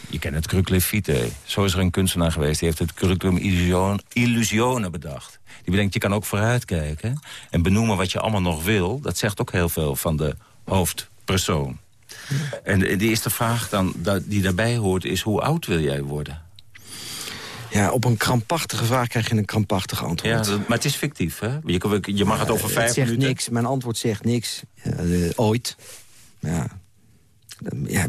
Je kent het curriculum vitae. Zo is er een kunstenaar geweest. Die heeft het curriculum illusion, illusionen bedacht. Die bedenkt, je kan ook vooruitkijken. En benoemen wat je allemaal nog wil. Dat zegt ook heel veel van de hoofdpersoon. En de, de eerste vraag dan, die daarbij hoort is... hoe oud wil jij worden? Ja, op een krampachtige vraag krijg je een krampachtig antwoord. Ja, maar het is fictief, hè? Je, je mag het over vijf het zegt minuten... niks. Mijn antwoord zegt niks. Uh, ooit. Ja. ja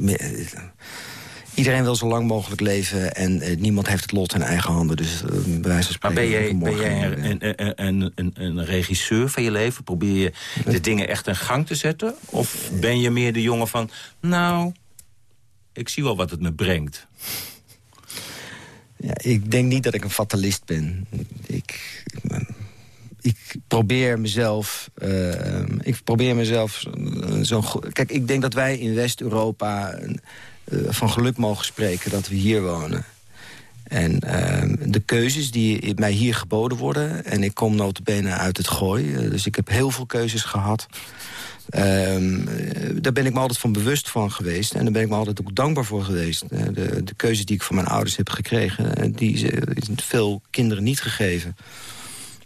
iedereen wil zo lang mogelijk leven en uh, niemand heeft het lot in eigen handen. Dus uh, bij wijze van spreken... Maar ben jij, ben jij een, een, een, een, regisseur van je leven? Probeer je de dingen echt in gang te zetten? Of ben je meer de jongen van... nou, ik zie wel wat het me brengt. Ja, ik denk niet dat ik een fatalist ben. Ik, ik probeer mezelf... Uh, ik probeer mezelf zo'n... Kijk, ik denk dat wij in West-Europa uh, van geluk mogen spreken dat we hier wonen. En uh, de keuzes die mij hier geboden worden... en ik kom notabene uit het gooi, dus ik heb heel veel keuzes gehad... Um, daar ben ik me altijd van bewust van geweest. En daar ben ik me altijd ook dankbaar voor geweest. Uh, de, de keuzes die ik van mijn ouders heb gekregen... Uh, die zijn veel kinderen niet gegeven.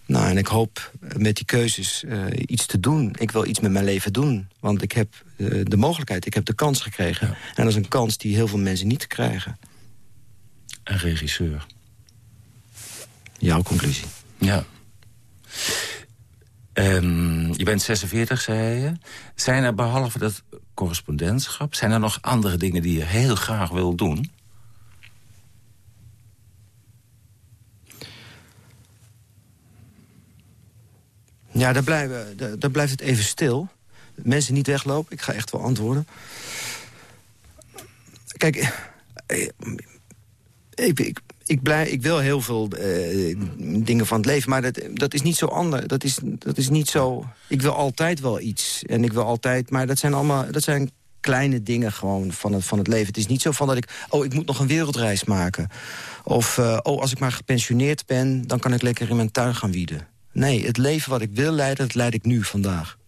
Nou, en ik hoop met die keuzes uh, iets te doen. Ik wil iets met mijn leven doen. Want ik heb de mogelijkheid, ik heb de kans gekregen. Ja. En dat is een kans die heel veel mensen niet krijgen. Een regisseur. Jouw conclusie. Ja. Um, je bent 46, zei je. Zijn er behalve dat correspondentschap... zijn er nog andere dingen die je heel graag wil doen? Ja, daar, blijven, daar, blijft het even stil. Mensen niet weglopen. Ik ga echt wel antwoorden. Kijk, eh, ik, ik, blij, ik wil heel veel uh, dingen van het leven, maar dat, dat is niet zo anders. Dat is, dat is niet zo... Ik wil altijd wel iets. En ik wil altijd... Maar dat zijn allemaal... Dat zijn kleine dingen gewoon van het, van het leven. Het is niet zo van dat ik... Oh, ik moet nog een wereldreis maken. Of, uh, oh, als ik maar gepensioneerd ben... dan kan ik lekker in mijn tuin gaan wieden. Nee, het leven wat ik wil leiden, dat leid ik nu, vandaag.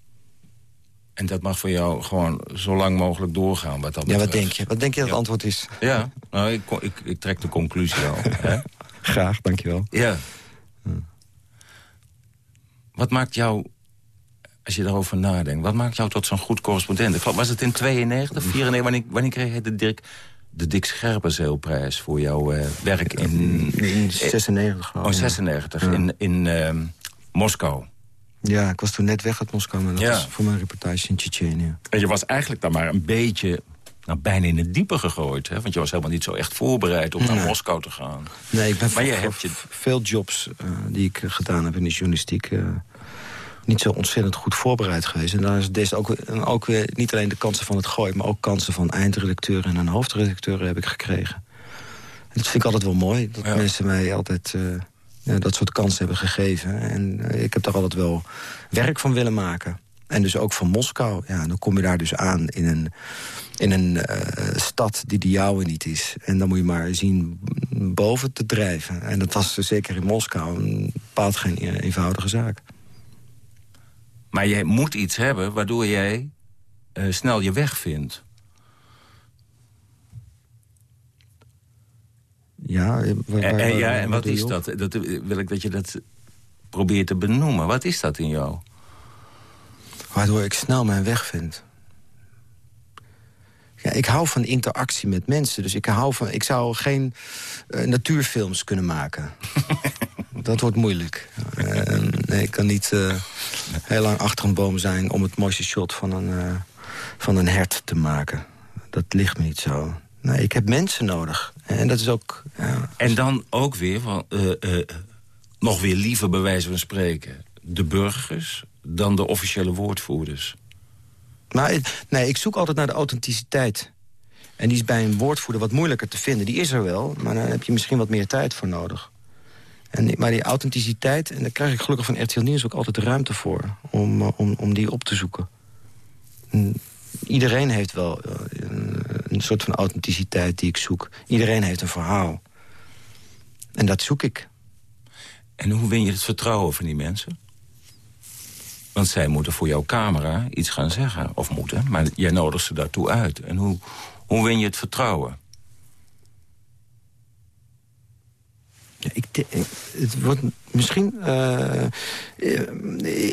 En dat mag voor jou gewoon zo lang mogelijk doorgaan. Wat ja, wat denk je? Wat denk je dat het antwoord is? Ja, nou, ik, ik, ik trek de conclusie al. hè? Graag, dankjewel. Ja. Wat maakt jou, als je daarover nadenkt... wat maakt jou tot zo'n goed correspondent? Ik was het in 92, 94? Wanneer, wanneer kreeg je de Dirk, de Dick Scherpenzeelprijs... voor jouw uh, werk in... In 96 Oh, 96, ja. in, in uh, Moskou. Ja, ik was toen net weg uit Moskou, maar dat ja. was voor mijn reportage in Tsjetsjenië. En je was eigenlijk daar maar een beetje, nou, bijna in het diepe gegooid. Hè? Want je was helemaal niet zo echt voorbereid om naar Moskou te gaan. Nee, ik ben maar je hebt je... veel jobs uh, die ik gedaan heb in de journalistiek... Uh, niet zo ontzettend goed voorbereid geweest. En dan is deze ook, ook weer niet alleen de kansen van het gooien... maar ook kansen van eindredacteur en een hoofdredacteur heb ik gekregen. En dat vind ik altijd wel mooi. Dat ja. mensen mij altijd... Uh, dat soort kansen hebben gegeven. En uh, ik heb daar altijd wel werk van willen maken. En dus ook van Moskou. Ja, dan kom je daar dus aan in een, in een uh, stad die de jouwe niet is. En dan moet je maar zien boven te drijven. En dat was zeker in Moskou een bepaald geen eenvoudige zaak. Maar jij moet iets hebben waardoor jij snel je weg vindt. Ja, waar, waar, en, ja, en wat is dat? dat? Wil ik dat je dat probeert te benoemen. Wat is dat in jou? Waardoor ik snel mijn weg vind. Ja, ik hou van interactie met mensen. Dus ik, hou van, ik zou geen uh, natuurfilms kunnen maken. dat wordt moeilijk. Uh, nee, ik kan niet uh, heel lang achter een boom zijn... om het mooiste shot van een, van een hert te maken. Dat ligt me niet zo. Nee, ik heb mensen nodig. En dat is ook... Ja, en dan ook weer, van, uh, uh, nog weer liever bij wijze van spreken... de burgers dan de officiële woordvoerders. Maar, nee, ik zoek altijd naar de authenticiteit. En die is bij een woordvoerder wat moeilijker te vinden. Die is er wel, maar daar heb je misschien wat meer tijd voor nodig. En, maar die authenticiteit, en daar krijg ik gelukkig van RTL Nieuws ook altijd ruimte voor... om, om, om die op te zoeken. En iedereen heeft wel uh, een soort van authenticiteit die ik zoek. Iedereen heeft een verhaal. En dat zoek ik. En hoe win je het vertrouwen van die mensen? Want zij moeten voor jouw camera iets gaan zeggen. Of moeten, maar jij nodigt ze daartoe uit. En hoe, hoe win je het vertrouwen? Ja, ik, het wordt misschien... Uh,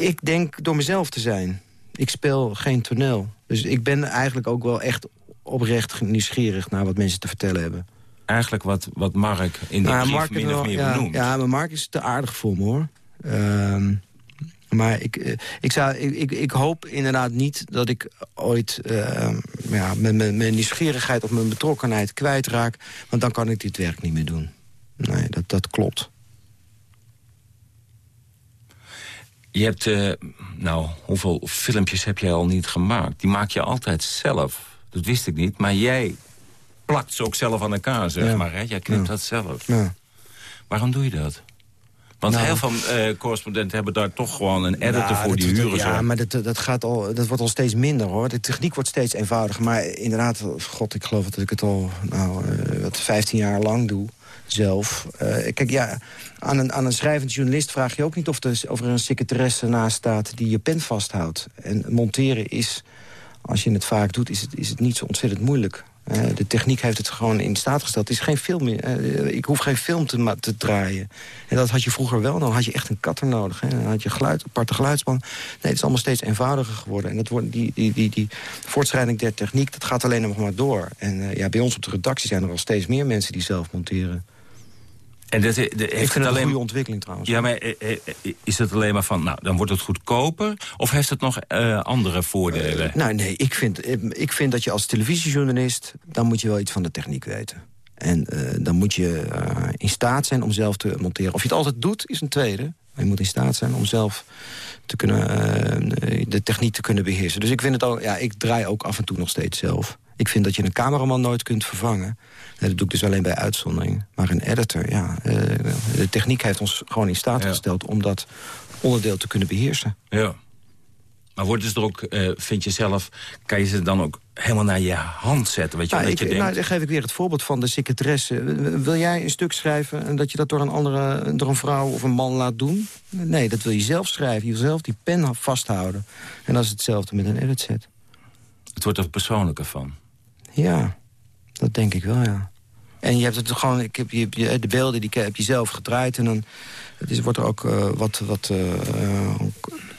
ik denk door mezelf te zijn. Ik speel geen toneel. Dus ik ben eigenlijk ook wel echt oprecht nieuwsgierig naar wat mensen te vertellen hebben. eigenlijk wat, wat Mark in de Nou, brief min of meer ja, benoemt. Ja, maar Mark is te aardig voor me, hoor. Ehm, maar ik, eh, ik, zou, ik, ik, ik hoop inderdaad niet dat ik ooit ehm, ja, mijn, mijn, mijn nieuwsgierigheid of mijn betrokkenheid kwijtraak. Want dan kan ik dit werk niet meer doen. Nee, dat, dat klopt. Je hebt, eh, nou, hoeveel filmpjes heb jij al niet gemaakt? Die maak je altijd zelf. Dat wist ik niet, maar jij plakt ze ook zelf aan elkaar, zeg Ja. maar. Hè? Jij knipt Ja. dat zelf. Ja. Waarom doe je dat? Want Nou. heel veel eh, correspondenten hebben daar toch gewoon een editor Nou, voor die dat- huren Ja, maar dat, dat, gaat al, dat wordt al steeds minder, hoor. De techniek wordt steeds eenvoudiger. Maar inderdaad, god, ik geloof dat ik het al nou, eh, wat 15 jaar lang doe. Zelf. Eh, kijk, ja, aan een, aan een schrijvend journalist vraag je ook niet... of, er, of er een secretaresse naast staat die je pen vasthoudt. En monteren is, als je het vaak doet, is het, is het niet zo ontzettend moeilijk. Eh, de techniek heeft het gewoon in staat gesteld. Het is geen film meer. Eh, ik hoef geen film te, te draaien. En dat had je vroeger wel. Dan had je echt een katter nodig. Hè. Dan had je geluid, aparte geluidsman. Nee, het is allemaal steeds eenvoudiger geworden. En dat wordt, die, die, die, die voortschrijding der techniek, dat gaat alleen nog maar door. En eh, ja, bij ons op de redactie zijn er al steeds meer mensen die zelf monteren. En dat, Ik heeft het het een alleen goede ontwikkeling trouwens. Ja, maar eh, eh, eh, is het alleen maar van, nou, dan wordt het goedkoper? Of heeft het nog eh, andere voordelen? Nou, nee, ik vind, eh, ik vind dat je als televisiejournalist... dan moet je wel iets van de techniek weten. En eh, dan moet je eh, in staat zijn om zelf te monteren. Of je het altijd doet, is een tweede. Maar je moet in staat zijn om zelf te kunnen, eh, de techniek te kunnen beheersen. Dus ik vind het ook, ja, ik draai ook af en toe nog steeds zelf. Ik vind dat je een cameraman nooit kunt vervangen. Dat doe ik dus alleen bij uitzondering. Maar een editor, ja, eh, de techniek heeft ons gewoon in staat Ja. gesteld... om dat onderdeel te kunnen beheersen. Ja. Maar wordt het er ook, eh, vind je zelf, kan je ze dan ook helemaal naar je hand zetten? Weet je, Nou, ik, je nou, denkt, dan geef ik weer het voorbeeld van de secretaresse. Wil jij een stuk schrijven en dat je dat door een andere, door een vrouw of een man laat doen? Nee, dat wil je zelf schrijven. Je wil zelf die pen vasthouden. En dat is hetzelfde met een edit set. het wordt er persoonlijker van. Ja, dat denk ik wel, ja. En je hebt het gewoon, ik heb je, de beelden die heb je zelf gedraaid. En dan het is, wordt er ook eh, wat, wat eh,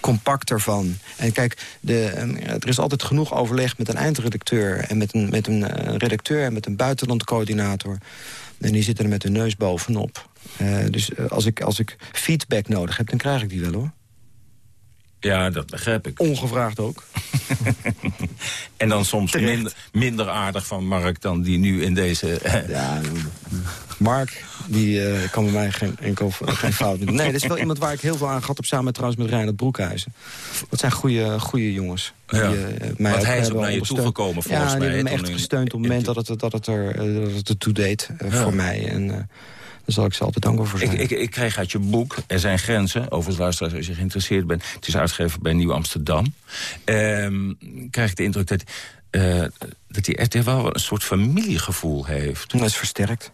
compacter van. En kijk, de, eh, er is altijd genoeg overleg met een eindredacteur... en met een, met een eh, redacteur en met een buitenlandcoördinator. En die zitten er met hun neus bovenop. Dus als, ik, als ik feedback nodig heb, dan krijg ik die wel, hoor. Ja, dat begrijp ik. Ongevraagd ook. En dan soms minder, minder aardig van Mark dan die nu in deze... eh, Ja, Mark, die eh, kan bij mij geen, enkel, geen fout doen. Nee, dat is wel iemand waar ik heel veel aan gehad heb... samen trouwens met Reinhard Broekhuizen. Dat zijn goede, goede jongens. Die, Ja. eh, mij Want hij is ook hebben naar je toegekomen, volgens ja, mij, die hebben me echt gesteund op het moment dat het, dat het, er, eh, dat het ertoe deed eh, Ja. voor mij. En eh, daar zal ik ze altijd dankbaar voor Ik, zijn. ik, ik kreeg uit je boek, Er zijn grenzen, overigens luisteraars als je geïnteresseerd bent. Het is uitgegeven bij Nieuw Amsterdam. Ehm krijg ik de indruk dat, eh, dat hij echt wel een soort familiegevoel heeft. Dat is versterkt.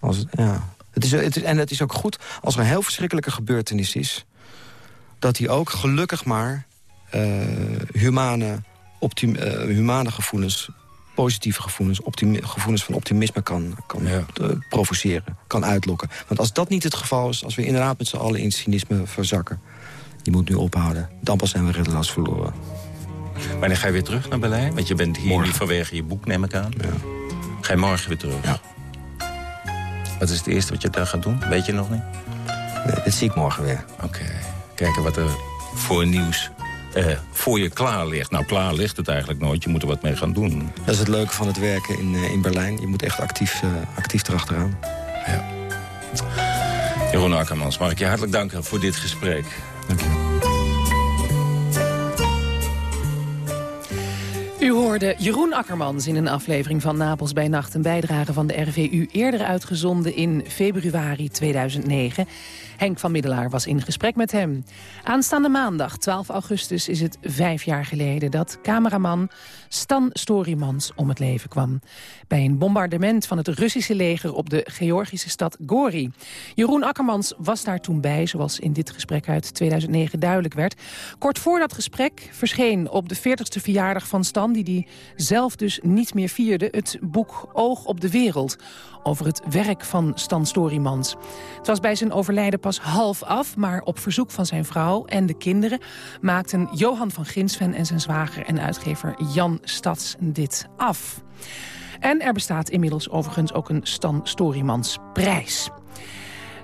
Als het, ja. het is, het is, en het is ook goed als er een heel verschrikkelijke gebeurtenis is... dat hij ook gelukkig maar eh, humane, eh, humane gevoelens... positieve gevoelens, gevoelens van optimisme kan, kan Ja. eh, provoceren, kan uitlokken. Want als dat niet het geval is, als we inderdaad met z'n allen in cynisme verzakken... die moet nu ophouden, dan pas zijn we reddeloos verloren. Wanneer ga je weer terug naar Berlijn? Want je bent hier Morgen. vanwege je boek, neem ik aan. Ja. Ga je morgen weer terug? Ja. Wat is het eerste wat je daar gaat doen? Weet je nog niet? Nee, dat zie ik morgen weer. Oké. Kijken wat er voor nieuws eh, voor je klaar ligt. Nou, klaar ligt het eigenlijk nooit. Je moet er wat mee gaan doen. Dat is het leuke van het werken in, eh, in Berlijn. Je moet echt actief, eh, actief erachteraan. Jeroen Akkermans, mag ik je hartelijk danken voor dit gesprek. Dank je U hoorde Jeroen Akkermans in een aflevering van Napels bij Nacht... een bijdrage van de RVU eerder uitgezonden in februari 2009. Henk van Middelaar was in gesprek met hem. Aanstaande maandag, 12 augustus, is het vijf jaar geleden... dat cameraman Stan Storymans om het leven kwam. Bij een bombardement van het Russische leger op de Georgische stad Gori. Jeroen Akkermans was daar toen bij, zoals in dit gesprek uit 2009 duidelijk werd. Kort voor dat gesprek verscheen op de 40ste verjaardag van Stan... die die zelf dus niet meer vierde, het boek Oog op de Wereld... over het werk van Stan Storymans. Het was bij zijn overlijden pas half af... maar op verzoek van zijn vrouw en de kinderen... maakten Johan van Ginsven en zijn zwager en uitgever Jan Stads dit af. En er bestaat inmiddels overigens ook een Stan Storymans prijs.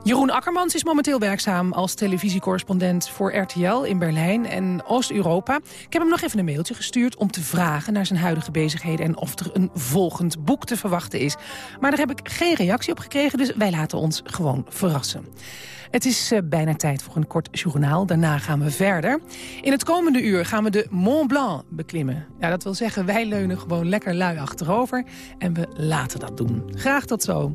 Jeroen Akkermans is momenteel werkzaam als televisiecorrespondent voor RTL in Berlijn en Oost-Europa. Ik heb hem nog even een mailtje gestuurd om te vragen naar zijn huidige bezigheden en of er een volgend boek te verwachten is. Maar daar heb ik geen reactie op gekregen, dus wij laten ons gewoon verrassen. Het is uh, bijna tijd voor een kort journaal. Daarna gaan we verder. In het komende uur gaan we de Mont Blanc beklimmen. Ja, dat wil zeggen, wij leunen gewoon lekker lui achterover. En we laten dat doen. Graag tot zo.